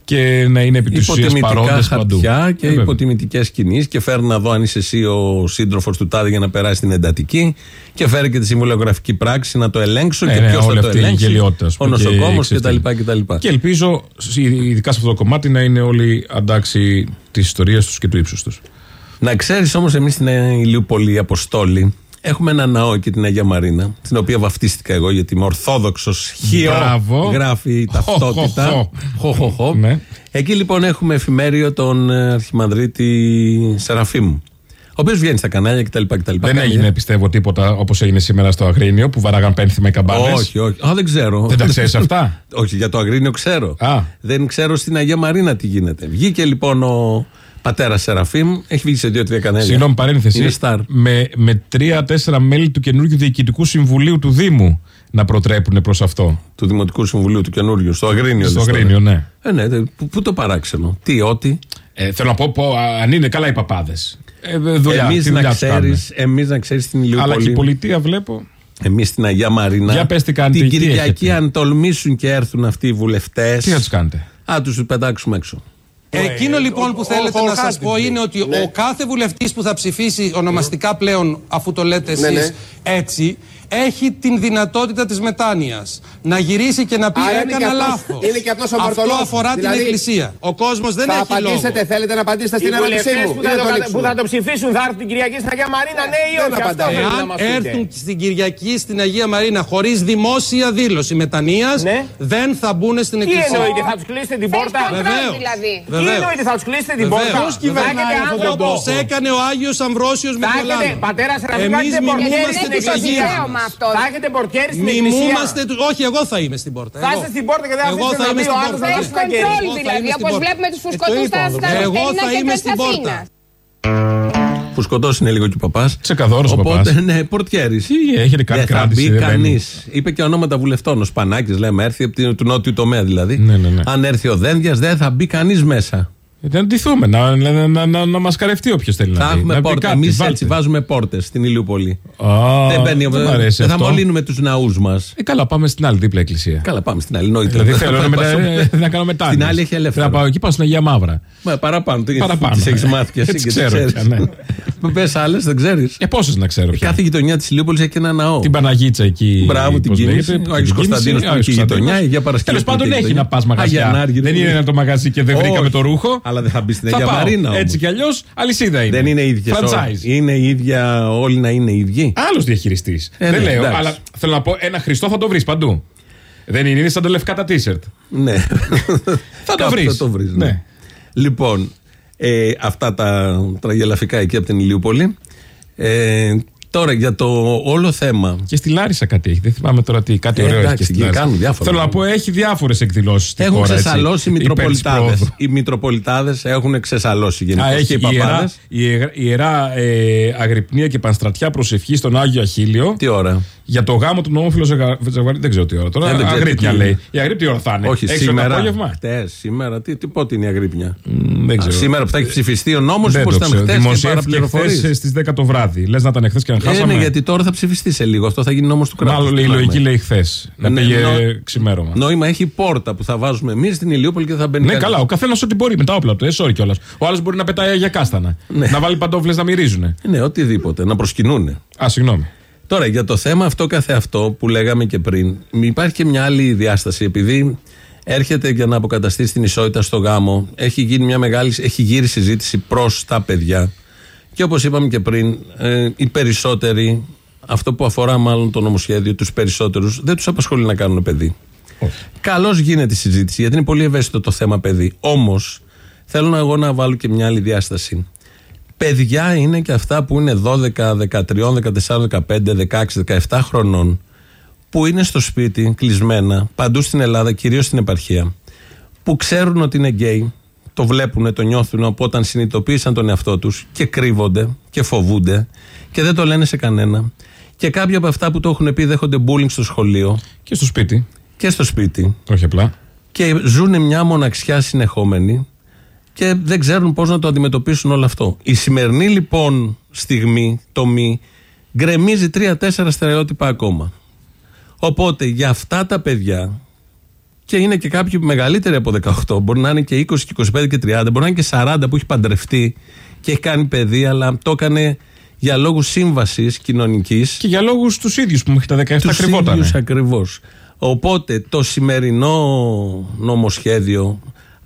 και να είναι επί της ουσίας Υποτιμητικά παρόντες παντού. χαρτιά και Ε, βέβαια. υποτιμητικές κινήσεις και φέρνει να δω αν είσαι εσύ ο σύντροφος του τάδε για να περάσει την εντατική και φέρει και τη συμβουλιογραφική πράξη να το ελέγξω Ναι, και ναι, ποιος θα όλη το αυτή η ελέγξει. γελιότητας, ας Ο πούμε, και νοσοκόμος ξέρεις κτλ. τι. κτλ. Και ελπίζω, ειδικά σε αυτό το κομμάτι, να είναι όλοι αντάξει της ιστορίας τους και του ύψους τους. Να ξέρεις όμως, εμείς στην Ηλιούπολη Αποστόλη έχουμε ένα ναό και την Αγία Μαρίνα, την οποία βαφτίστηκα εγώ γιατί είμαι Ορθόδοξος χιό. Μπράβο. Γράφει η Χω, χω, ταυτότητα. χω. Χω, χω, χω. Ναι. Εκεί λοιπόν έχουμε εφημέριο τον ε, Αρχιμανδρίτη Σεραφείμ. Ο οποίος βγαίνει στα κανάλια κτλ. κτλ. Δεν Κάνει- έγινε, πιστεύω, τίποτα όπως έγινε σήμερα στο Αγρίνιο που βαράγαν πένθυμα οι καμπάνες. Όχι, όχι. Α, δεν ξέρω. Δεν τα ξέρεις αυτά; όχι, για το Αγρίνιο ξέρω. Α. Δεν ξέρω στην Αγία Μαρίνα τι γίνεται. Βγήκε λοιπόν ο πατέρα Σεραφείμ, έχει βγει σε δύο-τρία κανάλια. Συγγνώμη, παρένθεση. Είναι στάρ. Με, με τρία-τέσσερα μέλη του καινούργιου διοικητικού συμβουλίου του Δήμου να προτρέπουν προς αυτό. Του Δημοτικού Συμβουλίου του καινούριου, στο Αγρίνιο. Στο λες τώρα. Αγρίνιο, ναι. Ε, ναι, δε- πού, πού το παράξενο. Τι, ότι. Ε, θέλω να πω, πω α, αν είναι καλά οι παπάδες. Ε, δουλειά, Εμείς τι να δουλειά τους ξέρεις, κάνουν. εμείς να ξέρεις στην Αλλά και η Ηλιούπολη. πολιτεία βλέπω. Εμείς στην Αγία Μαρίνα. Για πες τι κάνετε, Την τι Κυριακή, έχετε; αν τολμήσουν και έρθουν αυτοί οι βουλευτές. Τι θα τους κάνετε; Α, τους πετάξουμε έξω. Εκείνο λοιπόν που θέλετε να σας πω είναι ότι ο κάθε βουλευτής που θα ψηφίσει ονομαστικά πλέον, αφού το λέτε εσείς έτσι, έχει την δυνατότητα της μετάνοιας. Να γυρίσει και να πει Άρα είναι έκανα και αυτός- λάθος. είναι και αυτός ο Αυτό Βαρθολόμης. αφορά Δηλαδή, την εκκλησία. Ο κόσμος δεν θα έχει απαντήσετε, λόγο. θέλετε να απαντήσετε στην Οι ερώτησή βουλευτές μου. που ή θα, να το, το κατα- λήξουμε. που θα το ψηφίσουν θα έρθουν την Κυριακή στην Αγία Μαρίνα, ναι ή Δεν όχι. Αυτό απαντάτε. πρέπει να Εάν μας πείτε. έρθουν στην Κυριακή στην Αγία Μαρίνα χωρίς δημόσια δήλωση μετανοίας, Ναι. δεν θα μπουν στην Τι εκκλησία. εννοείται, θα τους κλείσετε την πόρτα; Βεβαίως. δηλαδή. Τι Βεβαίως. εννοείται, θα τους κλείσετε την Βεβαίως. πόρτα; Ποιος κυβερνάει Αυτό άνθρωπος. όπως έκανε ο Άγιος Αμβρόσιος με Θα τον έχετε, Λάνο. πατέρα Σεραφείμ, θα Εμείς έχετε πορτιέρι μιμούμαστε στην τους εκκλησία. Δικαίωμα αυτό. Θα έχετε πορτιέρι στην εκκλησία. Μιμούμαστε του. Όχι, εγώ θα είμαι στην πόρτα. Θα εγώ. είστε στην πόρτα και δεν θα Εγώ αφήσετε θα να είμαι μπει στην ο άλλος πόρτα. να Εγώ δώσει θα ένα κερί. Κοντρόλ Εγώ θα δηλαδή, είμαι στην όπως πόρτα. βλέπουμε τους Ε, φουσκωτούς το είπα, στα εγώ. στα Εγώ νυχτερινά θα είμαι κέντρα της στην πόρτα. Αθήνας. Που σκοτώσει λίγο και ο παπάς. Τσεκαδόρος ο Οπότε, παπάς. ναι, πορτιέρης. Τι έχετε κάνει Δεν θα κράτηση. μπει δεν μπαίνει. κανείς. Είπε και ονόματα βουλευτών. Ο Σπανάκης, λέμε, έρθει από την- του νότιου τομέα δηλαδή. Ναι, ναι, ναι. Αν έρθει ο Δένδιας, δεν θα μπει κανείς μέσα. Ε, Να ντυθούμε, να, να, να, να, να μας καρευτεί όποιος θέλει Θα να δει. έχουμε Να πει πόρτα. κάτι, Εμείς βάλτε. έτσι βάζουμε πόρτες στην Ηλιούπολη. Α, δεν μπαίνει, δεν μ' αρέσει δεν θα αυτό. μολύνουμε τους ναούς μας. Ε, καλά, πάμε στην άλλη δίπλα εκκλησία. Καλά, πάμε στην άλλη. Εννοείται. Δηλαδή θέλω να, Θα μετα... πάσουμε- να κάνω μετά. Στην άλλη έχει ελεύθερο. Να πάω εκεί, πάω στην Αγία Μαύρα. Μα, παραπάνω. Τι Παραπάνω, Τις έχεις ναι. μάθει και εσύ Έτσι και ξέρω ξέρεις. πια, ναι. Πες άλλες, δεν ξέρεις. Ε, πόσες να ξέρω πια. Κάθε γειτονιά της Ηλιούπολης έχει και ένα ναό. Την Παναγίτσα εκεί. Μπράβο, την πώς κίνηση. λέγεται, Ο Άγιος την κίνηση, Κωνσταντίνος που Άγιος έχει Κωνσταντίνος. γειτονιά, η Αγία Παρασκευή Τέλος που πάντων έχει έχει γειτονιά. να πας μαγαζιά. Αγιανάργη, Δεν δεν είναι ένα το μαγαζί και δεν βρήκα Όχι. με το ρούχο. Αλλά δεν θα μπει στην Θα Αγία πάω. Μαρίνα. όμως. Έτσι κι αλλιώς αλυσίδα είναι. Δεν είναι ίδιες Franchise. Είναι η ίδια, όλοι να είναι ίδιοι. Άλλος διαχειριστής. Ε, δεν ναι, λέω, εντάξει. αλλά θέλω να πω ένα χριστό θα το βρεις παντού. Δεν είναι, είναι σαν το λευκά τα t-shirt. Ναι. Θα το Κάπου βρεις. Θα το βρεις, ναι. Λοιπόν, ε, αυτά τα τραγελαφικά εκεί από την Ηλιούπολη. Ε, τώρα για το όλο θέμα. Και στη Λάρισα κάτι έχει. Δεν θυμάμαι τώρα τι. Κάτι Ε, ωραίο έχει εντάξει, και στη και Λάρισα. κάνουν διάφορα Θέλω να πω, πράγματα. έχει διάφορες εκδηλώσεις στην Έχουν χώρα. έτσι, ξεσαλώσει οι υπέρ της Μητροπολιτάδες. πρόοδου. Οι Μητροπολιτάδες έχουν ξεσαλώσει γενικώς. Α, έχει και οι ιερά, παπάδες. ιερά, ιερά ε, αγρυπνία και πανστρατιά προσευχή στον Άγιο Αχίλιο. Τι ώρα. Για το γάμο του νόμοφιλου ζευγαρί δεν ξέρω τι ώρα τώρα. Ε, δεν ξέρω αγρύπνια τι- λέει. Η αγρύπνια ώρα θα είναι. Όχι, Έξω το σήμερα. απόγευμα. Χτες, σήμερα. Τι, τι πότε είναι η αγρύπνια; δεν ξέρω. Σήμερα που θα έχει ψηφιστεί ο νόμος, Δεν πώς το ήταν ξέρω. χτες και Δημοσιεύτηκε παραπληροφορεί. χθες στις 10 το βράδυ. Λες να ήταν χθες και να Ε, χάσαμε. ναι, γιατί τώρα θα ψηφιστεί σε λίγο. Αυτό θα γίνει νόμος του κράτους. Μάλλον η λογική λέει χθες. Να Ναι, πήγε νο- ξημέρωμα. Νόημα έχει η πόρτα που θα βάζουμε εμείς στην Ηλιούπολη και θα μπαίνει. Ναι, κανείς. καλά, ο καθένας ό,τι μπορεί με τα όπλα του. Ε, sorry κιόλας. Ο άλλος μπορεί να πετάει για κάστανα. Ναι. Να βάλει παντόφλες να μυρίζουν. Ναι, οτιδήποτε. Να προσκυνούν. Α, συγγνώμη. Τώρα για το θέμα αυτό καθε αυτό που λέγαμε και πριν, υπάρχει και μια άλλη διάσταση. Επειδή έρχεται για να αποκαταστήσει την ισότητα στο γάμο, έχει, γίνει μια μεγάλη, έχει γύρει συζήτηση προς τα παιδιά. Και όπως είπαμε και πριν, ε, οι περισσότεροι, αυτό που αφορά μάλλον το νομοσχέδιο, τους περισσότερους, δεν τους απασχολεί να κάνουν παιδί. Καλώς γίνεται η συζήτηση, γιατί είναι πολύ ευαίσθητο το θέμα παιδί. Όμως, θέλω να εγώ να βάλω και μια άλλη διάσταση. Παιδιά είναι και αυτά που είναι 12, 13, 14, 15, 16, 17 χρονών που είναι στο σπίτι κλεισμένα παντού στην Ελλάδα, κυρίως στην επαρχία που ξέρουν ότι είναι γκέι, το βλέπουν, το νιώθουν από όταν συνειδητοποίησαν τον εαυτό τους και κρύβονται και φοβούνται και δεν το λένε σε κανένα και κάποιοι από αυτά που το έχουν πει δέχονται bullying στο σχολείο Και στο σπίτι. και στο σπίτι Όχι απλά. και ζουν μια μοναξιά συνεχόμενη και δεν ξέρουν πώς να το αντιμετωπίσουν όλο αυτό. Η σημερινή λοιπόν στιγμή, το μη, γκρεμίζει τρία-τέσσερα στερεότυπα ακόμα. Οπότε για αυτά τα παιδιά, και είναι και κάποιοι μεγαλύτεροι από 18, μπορεί να είναι και 20 και 25 και 30, μπορεί να είναι και 40 που έχει παντρευτεί και έχει κάνει παιδί, αλλά το έκανε για λόγους σύμβασης κοινωνικής Και για λόγους τους ίδιους που μέχρι τα 17 τους κρυβόταν. ίδιους ακριβώς. Οπότε το σημερινό νομοσχέδιο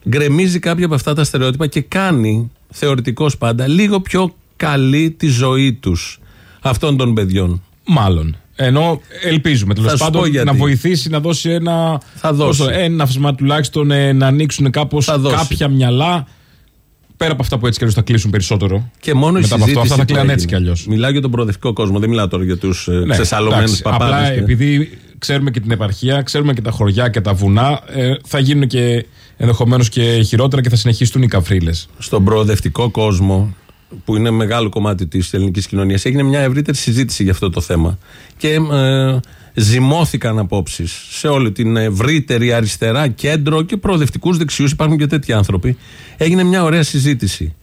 γκρεμίζει κάποια από αυτά τα στερεότυπα και κάνει θεωρητικώς πάντα λίγο πιο καλή τη ζωή τους αυτών των παιδιών. Μάλλον. Ενώ ελπίζουμε τέλος Θα σου πω πάντων γιατί. να βοηθήσει να δώσει ένα. Θα δώσει. πόσο, έναυσμα τουλάχιστον ε, να ανοίξουν κάπως Θα δώσει. κάποια μυαλά. Πέρα από αυτά που έτσι κι αλλιώς θα κλείσουν περισσότερο. Και μόνο Μετά η από αυτό, συζήτηση αυτά θα που κλαίνουν έτσι κι έγινε. αλλιώς. Μιλάω για τον προοδευτικό κόσμο, δεν μιλάω τώρα για τους ε, ξεσαλωμένους Ναι, Απλά παπάδες. και- επειδή ξέρουμε και την επαρχία, ξέρουμε και τα χωριά και τα βουνά, ε, θα γίνουν και ενδεχομένως και χειρότερα και θα συνεχίσουν οι καφρίλες. στον προοδευτικό κόσμο, που είναι μεγάλο κομμάτι της ελληνικής κοινωνίας, έγινε μια ευρύτερη συζήτηση για αυτό το θέμα. Και ε, ζυμώθηκαν απόψεις σε όλη την ευρύτερη αριστερά, κέντρο και προοδευτικούς δεξιούς. Υπάρχουν και τέτοιοι άνθρωποι. Έγινε μια ωραία συζήτηση.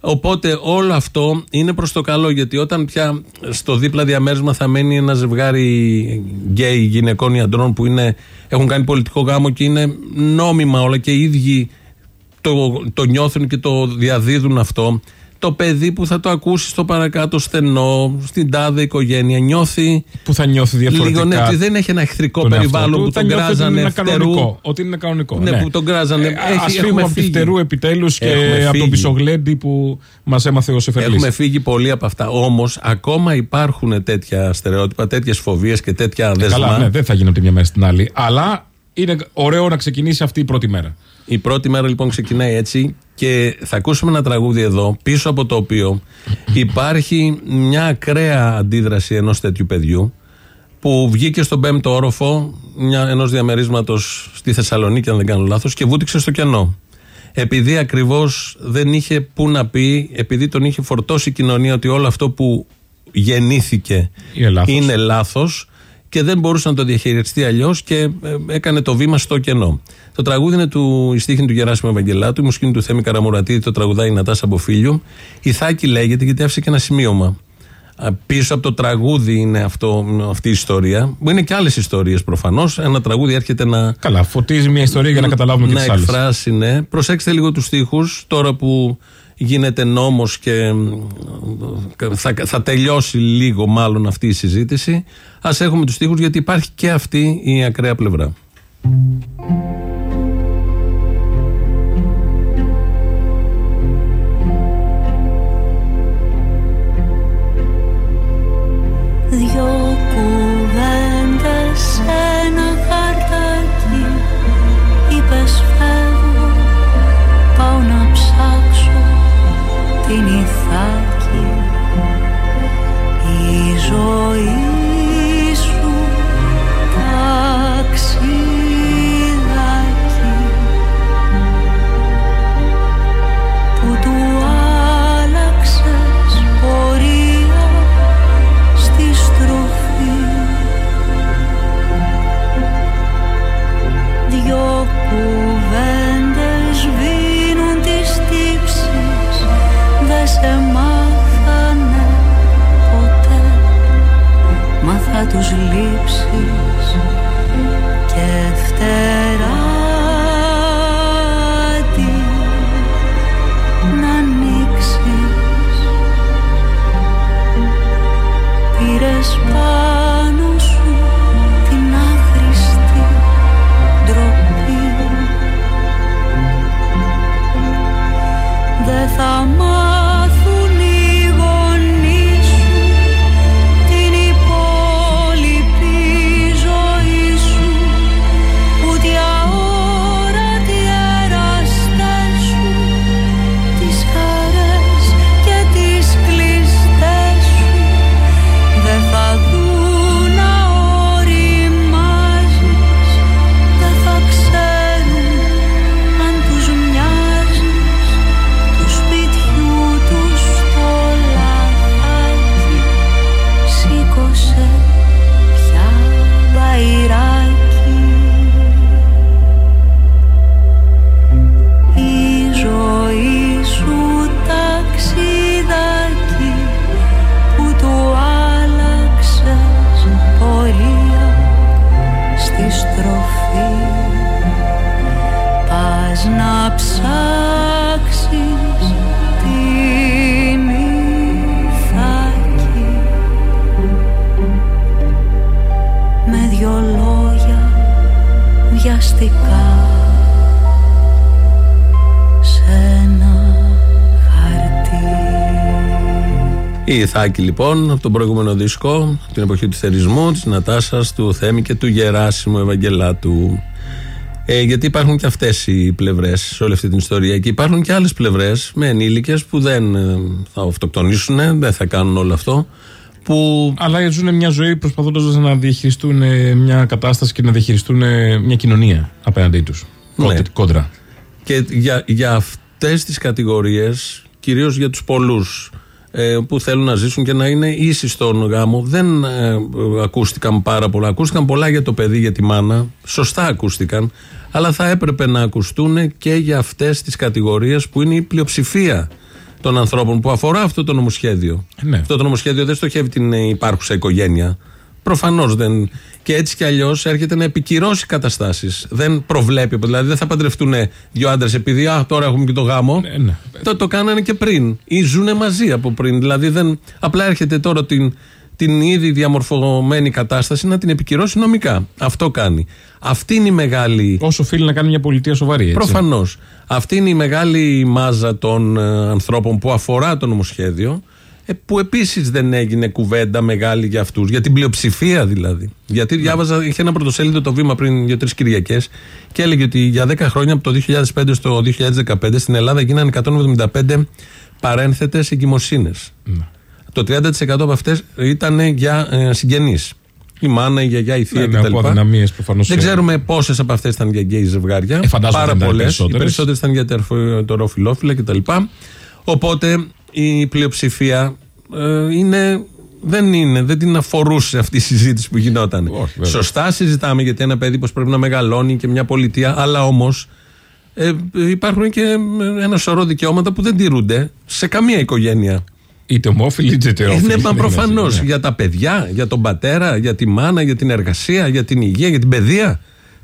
Οπότε όλο αυτό είναι προς το καλό γιατί όταν πια στο δίπλα διαμέρισμα θα μένει ένα ζευγάρι γκέι γυναικών ή αντρών που είναι, έχουν κάνει πολιτικό γάμο και είναι νόμιμα όλα και οι ίδιοι το, το νιώθουν και το διαδίδουν αυτό. Το παιδί που θα το ακούσει στο παρακάτω στενό, στην τάδε οικογένεια, νιώθει Που θα νιώθει διαφορετικά. λίγο ναι, ότι δεν έχει ένα εχθρικό τον εαυτό περιβάλλον του, που θα τον νιώθει ότι κράζανε είναι φτερού. κανονικό. Ότι είναι κανονικό. Ναι, που τον κράζανε. Ε, Έχει- ας έχουμε φύγουμε από τη φύγει. φτερού επιτέλους και Έχουμε από φύγει. τον πισογλέντι που μας έμαθε ο Σεφερλής. Έχουμε φύγει πολύ από αυτά. Όμως, ακόμα υπάρχουν τέτοια στερεότυπα, τέτοιες φοβίες και τέτοια δεσμά. Καλά, ναι, δεν θα γίνει από τη μια μέρα στην άλλη. Αλλά είναι ωραίο να ξεκινήσει αυτή η πρώτη μέρα. Η πρώτη μέρα λοιπόν ξεκινάει έτσι και θα ακούσουμε ένα τραγούδι εδώ, πίσω από το οποίο υπάρχει μια ακραία αντίδραση ενός τέτοιου παιδιού που βγήκε στον πέμπτο όροφο μια, ενός διαμερίσματος στη Θεσσαλονίκη αν δεν κάνω λάθος και βούτυξε στο κενό. Επειδή ακριβώς δεν είχε που να πει, επειδή τον είχε φορτώσει η κοινωνία ότι όλο αυτό που γεννήθηκε Είναι λάθος. Είναι λάθος και δεν μπορούσε να το διαχειριστεί αλλιώς και ε, έκανε το βήμα στο κενό. Το τραγούδι είναι του η στίχη είναι του Γεράσιμου Ευαγγελάτου, η μουσική είναι του Θέμη Καραμουρατίδη, το τραγουδάει η Νατάσα Μποφίλιο. Η Θάκη λέγεται γιατί άφησε και ένα σημείωμα. Α, Πίσω από το τραγούδι είναι αυτό, αυτή η ιστορία. Που είναι και άλλες ιστορίες προφανώς. Ένα τραγούδι έρχεται να, Καλά, φωτίζει μια ιστορία για να καταλάβουμε και να τις άλλες. εκφράσει, ναι. Προσέξτε λίγο τους στίχους τώρα που γίνεται νόμος και μ, θα, θα τελειώσει λίγο μάλλον αυτή η συζήτηση. Ας έχουμε τους στίχους γιατί υπάρχει και αυτή η ακραία πλευρά. Δυο κουβέντες Η ζωή θα τους λείψεις Ιθάκη λοιπόν από τον προηγούμενο δίσκο, την εποχή του θερισμού, της Νατάσας, του Θέμη και του Γεράσιμου Ευαγγελάτου. Ε, γιατί υπάρχουν και αυτές οι πλευρές σε όλη αυτή την ιστορία. Και υπάρχουν και άλλες πλευρές με ενήλικες που δεν ε, θα αυτοκτονήσουν, δεν θα κάνουν όλο αυτό. Που Αλλά ζουν μια ζωή προσπαθώντας να διαχειριστούν ε, μια κατάσταση και να διαχειριστούν ε, μια κοινωνία απέναντί τους. Ναι. Κόντρα. Και για, για αυτές τις κατηγορίες, κυρίως για τους πολλούς ε, που θέλουν να ζήσουν και να είναι ίσοι στον γάμο, δεν ε, ακούστηκαν πάρα πολλά. Ακούστηκαν πολλά για το παιδί, για τη μάνα. Σωστά ακούστηκαν. Αλλά θα έπρεπε να ακουστούν και για αυτές τις κατηγορίες που είναι η πλειοψηφία των ανθρώπων που αφορά αυτό το νομοσχέδιο. Ναι. Αυτό το νομοσχέδιο δεν στοχεύει την ε, υπάρχουσα οικογένεια. Προφανώς δεν. Και έτσι κι αλλιώς έρχεται να επικυρώσει καταστάσεις. Δεν προβλέπει. Δηλαδή δεν θα παντρευτούν δύο άντρες επειδή α, τώρα έχουμε και το γάμο. Ναι, ναι. Το, το κάνανε και πριν. Ή ζουν μαζί από πριν. Δηλαδή δεν, απλά έρχεται τώρα την, την ήδη διαμορφωμένη κατάσταση να την επικυρώσει νομικά. Αυτό κάνει. Αυτή είναι η μεγάλη. Όσο οφείλει να κάνει μια πολιτεία σοβαρή. Έτσι. Προφανώς. Αυτή είναι η μεγάλη μάζα των ε, ανθρώπων που αφορά το νομοσχέδιο. Ε, Που επίσης δεν έγινε κουβέντα μεγάλη για αυτούς, για την πλειοψηφία δηλαδή. Γιατί διάβαζα, είχε ένα πρωτοσέλιδο το βήμα πριν δύο-τρει Κυριακές και έλεγε ότι για 10 χρόνια από το 2005 στο 2015 στην Ελλάδα γίνανε 175 παρένθετες εγκυμοσύνες. Το 30% από αυτές ήταν για ε, συγγενείς. Η μάνα, η γιαγιά, η θεία Ναι, ναι, κτλ. από αδυναμίες προφανώς, Δεν ε, ξέρουμε πόσες από αυτές ήταν για γκέι ζευγάρια. Ε, φαντάζομαι Πάρα δεν ήταν πολλές. Οι περισσότερες. περισσότερες ήταν για τερφο- τεροφιλόφιλα κτλ. Οπότε η πλειοψηφία ε, είναι, δεν είναι, δεν την αφορούσε αυτή η συζήτηση που γινόταν. Όχι, βέβαια. Σωστά συζητάμε γιατί ένα παιδί πως πρέπει να μεγαλώνει και μια πολιτεία, αλλά όμως ε, υπάρχουν και ένα σωρό δικαιώματα που δεν τηρούνται σε καμία οικογένεια. Είτε ομόφυλη είτε ετερόφυλη. Είναι, μα Δεν προφανώς έτσι, ναι. για τα παιδιά, για τον πατέρα, για τη μάνα, για την εργασία, για την υγεία, για την παιδεία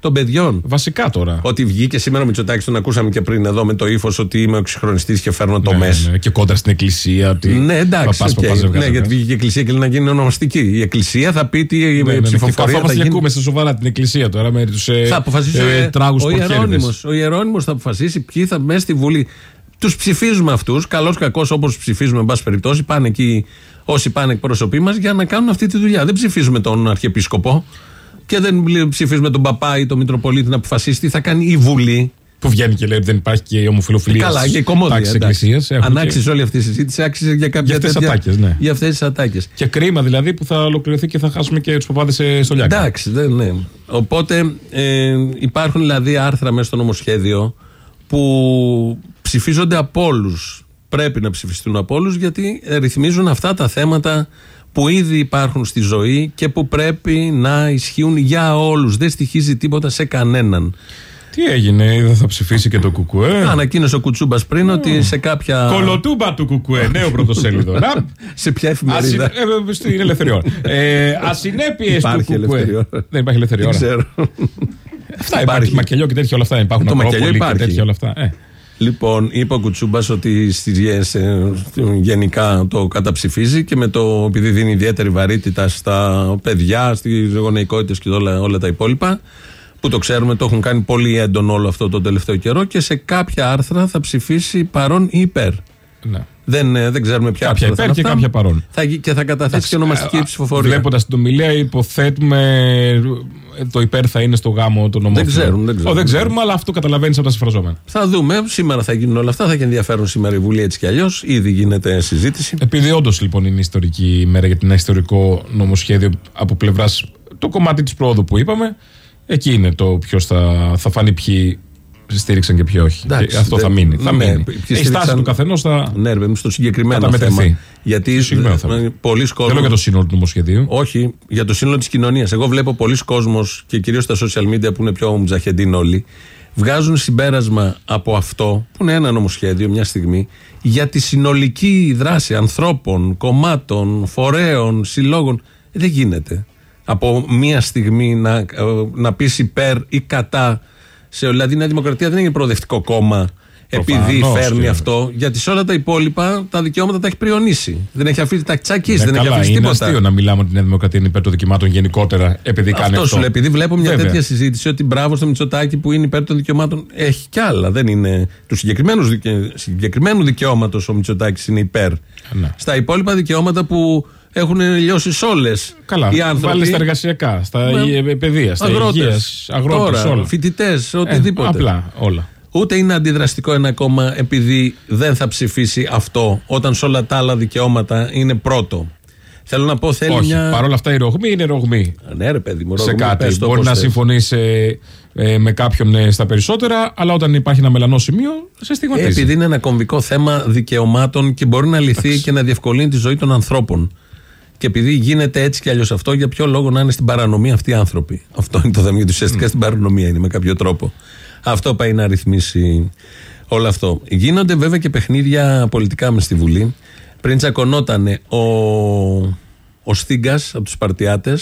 των παιδιών. Βασικά τώρα. Ότι βγήκε σήμερα ο Μητσοτάκης, τον ακούσαμε και πριν εδώ με το ύφος ότι είμαι ο εκσυγχρονιστής και φέρνω το Ναι, μες. ναι, και κόντρα στην εκκλησία. Ότι Ναι, εντάξει. παπάς, οκ. παπάς, ζευγάρι, ναι, γιατί βέβαια. βγήκε η Εκκλησία και λέει να γίνει ονομαστική. Η Εκκλησία θα πει τι η Ναι, ναι, ναι, και ψηφοφορία θα καθόμαστε και γίνει. ακούμε στα σοβαρά την εκκλησία τώρα με τους ε, Θα αποφασίσει ε, ε, τράγους τους πορτιέρηδες. Ιερώνυμος. Ο Ιερώνυμος θα αποφασίσει ποιοι θα μέσα στη Βουλή. Τους ψηφίζουμε αυτούς, καλός κακός όπως ψηφίζουμε, εν πάση περιπτώσει, πάνε εκεί όσοι πάνε εκπρόσωποι μας για να κάνουν αυτή τη δουλειά. Δεν ψηφίζουμε τον Αρχιεπίσκοπο και δεν ψηφίζουμε τον Παπά ή τον Μητροπολίτη να αποφασίσει τι θα κάνει η Βουλή. Που βγαίνει και λέει ότι δεν υπάρχει και η ομοφιλοφιλία. Καλά, στις και η κομμόδια. τάξεις εντάξει. εκκλησίας. Έχουν Αν και- άξιζε όλη αυτή η συζήτηση, άξιζε για κάποια Για αυτές τις τέτοια- ατάκες, ναι. Για αυτές τις ατάκες. Και κρίμα δηλαδή που θα ολοκληρωθεί και θα χάσουμε και τους παπάδες στο Λιάκο. Εντάξει, δεν, ναι. Οπότε ε, υπάρχουν δηλαδή άρθρα μέσα στο νομοσχέδιο που ψηφίζονται από όλους. Πρέπει να ψηφιστούν από όλους γιατί ε, ρυθμίζουν αυτά τα θέματα που ήδη υπάρχουν στη ζωή και που πρέπει να ισχύουν για όλους. Δεν στοιχίζει τίποτα σε κανέναν. Τι έγινε, δεν θα ψηφίσει και το κουκουέ. Ανακοίνωσε ο Κουτσούμπας πριν ότι σε κάποια. Κολοτούμπα του κουκουέ, νέο πρωτοσέλιδο. Να, σε ποια ασυ- εφημερίδα. ε, Στην ελευθεριών. Ε, Ασυνέπειες του Υπάρχει κουκουέ. ελευθεριών. Δεν υπάρχει ελευθεριών. Δεν ξέρω. Αυτά υπάρχει. Μακελιό και τέτοια όλα αυτά. Υπάρχουν Το Ακρόπολη μακελιό και υπάρχει. τέτοια όλα αυτά. Ε. Λοιπόν, είπε ο Κουτσούμπας ότι στις, γε- σε- γενικά το καταψηφίζει και με το επειδή δίνει ιδιαίτερη βαρύτητα στα παιδιά, στις γονεϊκότητες και όλα, όλα τα υπόλοιπα. Που το ξέρουμε, το έχουν κάνει πολύ έντονο όλο αυτό το τελευταίο καιρό και σε κάποια άρθρα θα ψηφίσει παρόν ή υπέρ. Ναι. Δεν, ε, δεν ξέρουμε ποια Κάποια άρθρα θα υπέρ είναι και αυτά. κάποια παρόν. Θα, γι- και θα καταθέσει και ονομαστική ψηφοφορία. Βλέποντας την ομιλία, υποθέτουμε ε, το υπέρ θα είναι στο γάμο των ομόφυλων. ξέρουν, δεν ξέρουν. Ω, δεν ξέρουμε, αλλά αυτό καταλαβαίνεις από τα συμφραζόμενα. Θα δούμε. Σήμερα θα γίνουν όλα αυτά. Θα έχει ενδιαφέρον σήμερα η Βουλή έτσι κι αλλιώς. Ήδη γίνεται συζήτηση. Επειδή όντως λοιπόν είναι ιστορική ημέρα για ένα ιστορικό νομοσχέδιο από πλευράς το κομμάτι της πρόοδου που είπαμε, εκεί είναι το ποιος θα, θα φανεί ποιοι στήριξαν και ποιοι όχι. Εντάξει, και αυτό δεν- θα μείνει. Θα ναι, μείνει. ποιοι Η στάση στήριξαν- του καθενός θα. Ναι, ρε, παιδί, στο συγκεκριμένο Θα τα θέμα. μετρηθεί. Γιατί Στο συγκεκριμένο θέμα. ε, πολλοί Θέλω κόσμος... για το σύνολο του νομοσχεδίου. Όχι, για το σύνολο της κοινωνίας. Εγώ βλέπω πολλοί κόσμος και κυρίως στα social media που είναι πιο μουτζαχεντίν όλοι, βγάζουν συμπέρασμα από αυτό, που είναι ένα νομοσχέδιο μια στιγμή, για τη συνολική δράση ανθρώπων, κομμάτων, φορέων, συλλόγων. Ε, δεν γίνεται. Από μία στιγμή να, ε, να πεις υπέρ ή κατά. Σε, δηλαδή η Νέα Δημοκρατία δεν είναι προοδευτικό κόμμα επειδή Προφανώς, φέρνει κύριε. αυτό. Γιατί σε όλα τα υπόλοιπα τα δικαιώματα τα έχει πριονίσει. Δεν έχει αφήσει τα τσακίσει, Ναι, δεν έχει καλά, αφήσει είναι τίποτα. αστείο να μιλάμε ότι η Νέα Δημοκρατία είναι υπέρ των δικαιωμάτων γενικότερα επειδή κάνει Αυτός αυτό. σου λέω, επειδή βλέπω μια Βέβαια. τέτοια συζήτηση ότι μπράβο στο Μητσοτάκι που είναι υπέρ των δικαιωμάτων. Έχει κι άλλα. Δεν είναι του συγκεκριμένους δικαι... συγκεκριμένου δικαιώματος ο Μητσοτάκης είναι υπέρ. Ναι. Στα υπόλοιπα δικαιώματα που έχουν λιώσει σε όλες Καλά, οι άνθρωποι. βάλε στα εργασιακά, στα Ναι. υγεία- παιδεία, στα Αγρότες. υγείας, αγρότες, Τώρα, όλα. φοιτητές, Ε, οτιδήποτε. απλά όλα. Ούτε είναι αντιδραστικό ένα κόμμα επειδή δεν θα ψηφίσει αυτό, όταν σε όλα τα άλλα δικαιώματα είναι πρώτο. Θέλω να πω, θέλει Όχι, μια. παρ' όλα αυτά η ρογμή είναι ρογμή. Ναι, ρε παιδί μου, σε ρογμή, κάτι. πες το Μπορεί όπως να θες. συμφωνήσει ε, με κάποιον ε, στα περισσότερα, αλλά όταν υπάρχει ένα μελανό σημείο, σε Ε, στιγματίζει. επειδή είναι ένα κομβικό θέμα δικαιωμάτων και μπορεί να λυθεί και να διευκολύνει τη ζωή των ανθρώπων. Και επειδή γίνεται έτσι κι αλλιώς αυτό, για ποιο λόγο να είναι στην παρανομία αυτοί οι άνθρωποι; Αυτό είναι το θέμα. Γιατί ουσιαστικά στην παρανομία είναι με κάποιο τρόπο. Αυτό πάει να ρυθμίσει όλο αυτό. Γίνονται βέβαια και παιχνίδια πολιτικά μες στη Βουλή. Πριν τσακωνόταν ο, ο Στίγκας από τους Παρτιάτε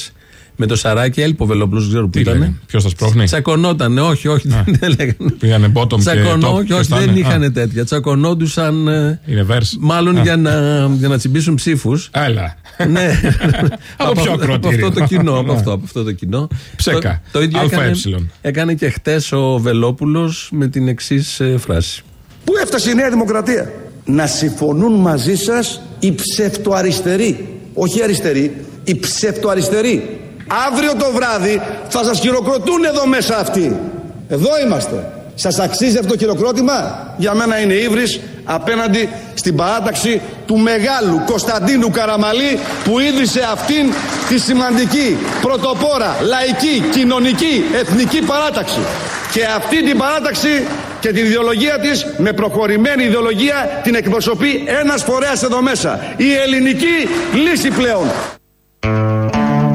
με το Σαράκι, έλειπε ο Βελόπουλο, δεν ξέρω που Τι ήταν. λένε, ποιος θα σπρώχνει; Τσακωνότανε, όχι, όχι, δεν λέγανε. Πήγανε bottom και Τσακωνό, top, όχι, ποιος όχι, θα δεν είναι; είχαν Α. τέτοια. Τσακωνόντουσαν. ε, Είναι verse. Μάλλον Α. για να, για να τσιμπήσουν ψήφους. Έλα. Ναι. Από ποιο από ακροατήριο; αυτό το κοινό. από, Ναι. αυτό, από αυτό το κοινό. Ψέκα. Το, το ίδιο ΑΕ. έκανε, έκανε και χτες ο Βελόπουλος με την εξής φράση. Πού έφτασε η Νέα Δημοκρατία; Να συμφωνούν μαζί σας οι ψευτοαριστεροί. Όχι οι αριστεροί, οι ψευτοαριστεροί. Αύριο το βράδυ θα σας χειροκροτούν εδώ μέσα αυτοί. Εδώ είμαστε. Σας αξίζει αυτό το χειροκρότημα; Για μένα είναι ύβρις απέναντι στην παράταξη του μεγάλου Κωνσταντίνου Καραμαλή που ίδρυσε αυτήν τη σημαντική, πρωτοπόρα, λαϊκή, κοινωνική, εθνική παράταξη. Και αυτή την παράταξη και την ιδεολογία της με προχωρημένη ιδεολογία την εκπροσωπεί ένας φορέας εδώ μέσα. Η ελληνική λύση πλέον.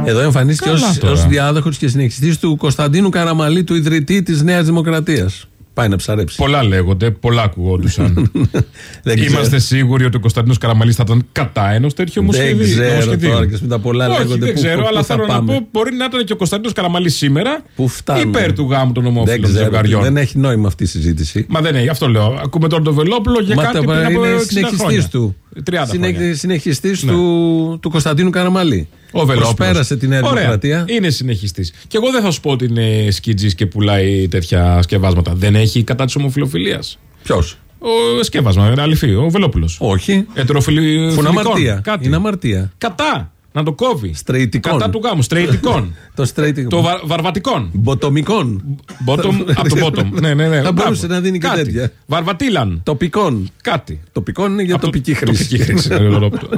Εδώ εμφανίστηκε Καλά ως, τώρα. ως διάδοχος και συνεχιστής του Κωνσταντίνου Καραμαλή, του ιδρυτή της Νέας Δημοκρατίας. Πάει να ψαρέψει. Πολλά λέγονται, πολλά ακουγόντουσαν. Δεν ξέρω. Είμαστε σίγουροι ότι ο Κωνσταντίνος Καραμαλής θα ήταν κατά ενός τέτοιου Δεν νομοσχεδίου. ξέρω νομοσχεδίου. τώρα και με τα πολλά Όχι, λέγονται δεν πού- ξέρω, πού- αλλά πού θα θέλω να πάμε. πω μπορεί να ήταν και ο Κωνσταντίνος Καραμαλής σήμερα Πού φτάνουμε; υπέρ του γάμου των Δεν ομόφυλων ξέρω. ζευγαριών. Δεν έχει νόημα αυτή η συζήτηση. Μα δεν έχει, αυτό λέω. Ακούμε τώρα τον Βελόπουλο για Μα κάτι το πριν από είναι 60 συνεχιστής χρόνια. του. 30 χρόνια. Συνεχιστής Ναι. του, του Κωνσταντίνου Καραμαλή. Ο Βελόπουλος. Προσπέρασε τη Νέα Ωραία. Δημοκρατία. Είναι συνεχιστής. Και εγώ δεν θα σου πω ότι είναι σκιτζής και πουλάει τέτοια σκευάσματα. Δεν έχει κατά της ομοφιλοφιλίας. Ποιος; Ο σκεύασμα, είναι αληθή. Ο Βελόπουλος. Όχι. Ετεροφιλικών. Φου είναι αμαρτία. Κάτι. Είναι αμαρτία. Κατά. Να το κόβει. Στρεϊτικών. Κατά του γάμου. Στρεϊτικών. Το straight. το βα- βαρβατικών. Μποτομικών. Bottom από το bottom. ναι, ναι, ναι. Θα μπορούσε Μπράβο. να δίνει και Κάτι. τέτοια. Βαρβατήλαν. Τοπικών. Κάτι. Τοπικών είναι για Από το- τοπική χρήση. Τοπική χρήση. Ε,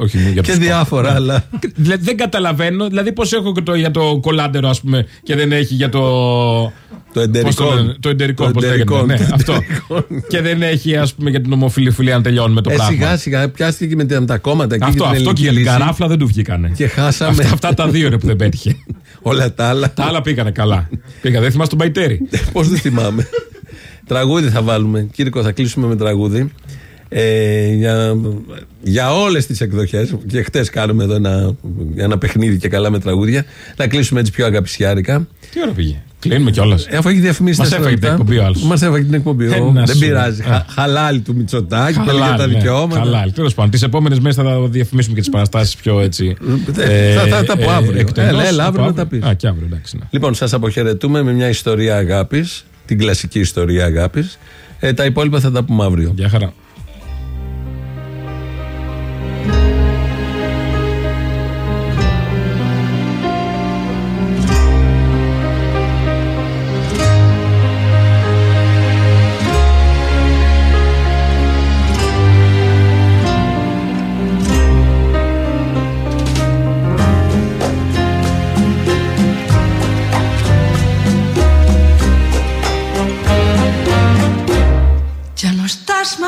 Όχι, για και τους διάφορα Ναι. άλλα. Δηλαδή δεν καταλαβαίνω, δηλαδή πώς έχω και το, για το κολάντερο, ας πούμε, και δεν έχει για το. Το εντερικό. Πώς το λένε, το εντερικό, Το πώς λέγεται. εντερικό, Ναι, το αυτό. εντερικό. και δεν έχει, ας πούμε, για την ομοφιλοφιλία να τελειώνουμε το Ε, πράγμα. σιγά σιγά πιάστηκε και με τα- τα κόμματα εκεί. αυτό, την αυτό και ελληνική για την λύση. καράφλα δεν του βγήκανε. Και χάσαμε Αυτά, αυτά τα δύο είναι που δεν πέτυχε. όλα τα άλλα. τα άλλα πήγανε καλά. Πήγα, δεν θυμάσαι τον Παϊτέρη. Πώς δεν θυμάμαι. Τραγούδι θα βάλουμε. Κύρκο, θα κλείσουμε με τραγούδι. Ε, για, για όλες τις εκδοχές. Και χτες κάνουμε εδώ ένα, ένα παιχνίδι και καλά με τραγούδια. Θα κλείσουμε έτσι πιο αγαπησιάρικα. Τι ώρα πήγε; Κλείνουμε κιόλας. Ε, Αφού έχει διαφημίσει Μας έφαγε την εκπομπή ο άλλος. Μας έφαγε την εκπομπή. Ε, ο- να Δεν σου- πειράζει. Α. Χα- Χαλάλι του Μητσοτάκη και Καλά, για τα ναι, δικαιώματα. Καλά, τέλος πάντων. Τις επόμενες μέρες θα τα διαφημίσουμε και τις παραστάσεις πιο έτσι. Ε, θα- θα τα πω αύριο. εκτενώς. Έλα, έλα, αύριο Από να τα πεις. Α, και αύριο, εντάξει. ναι. Λοιπόν, σας αποχαιρετούμε με μια ιστορία αγάπης, την κλασική ιστορία αγάπης. Ε, τα υπόλοιπα θα τα πούμε αύριο. Γεια χαρά.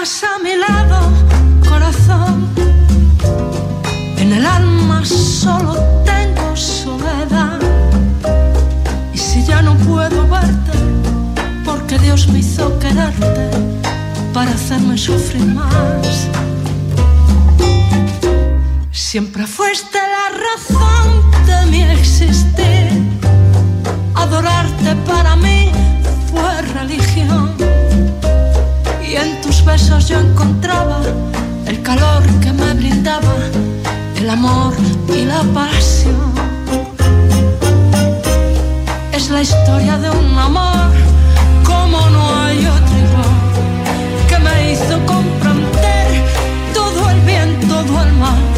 Estás a mi lado, corazón. En el alma solo tengo soledad. Y si ya no puedo verte, porque Dios me hizo quererte para hacerme sufrir más. Siempre fuiste la razón de mi existir. Adorarte para mí fue religión y en tus besos yo encontraba el calor que me brindaba el amor y la pasión. Es la historia de un amor como no hay otro igual que me hizo comprender todo el bien, todo el mal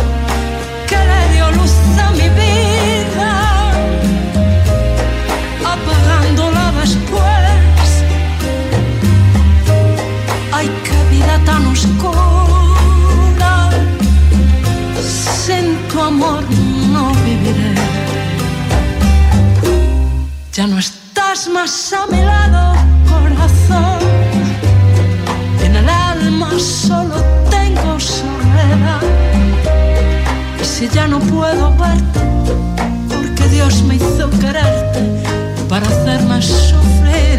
amor no viviré. Ya no estás más a mi lado, corazón. En el alma solo tengo soledad. Y si ya no puedo verte, porque Dios me hizo quererte para hacerme sufrir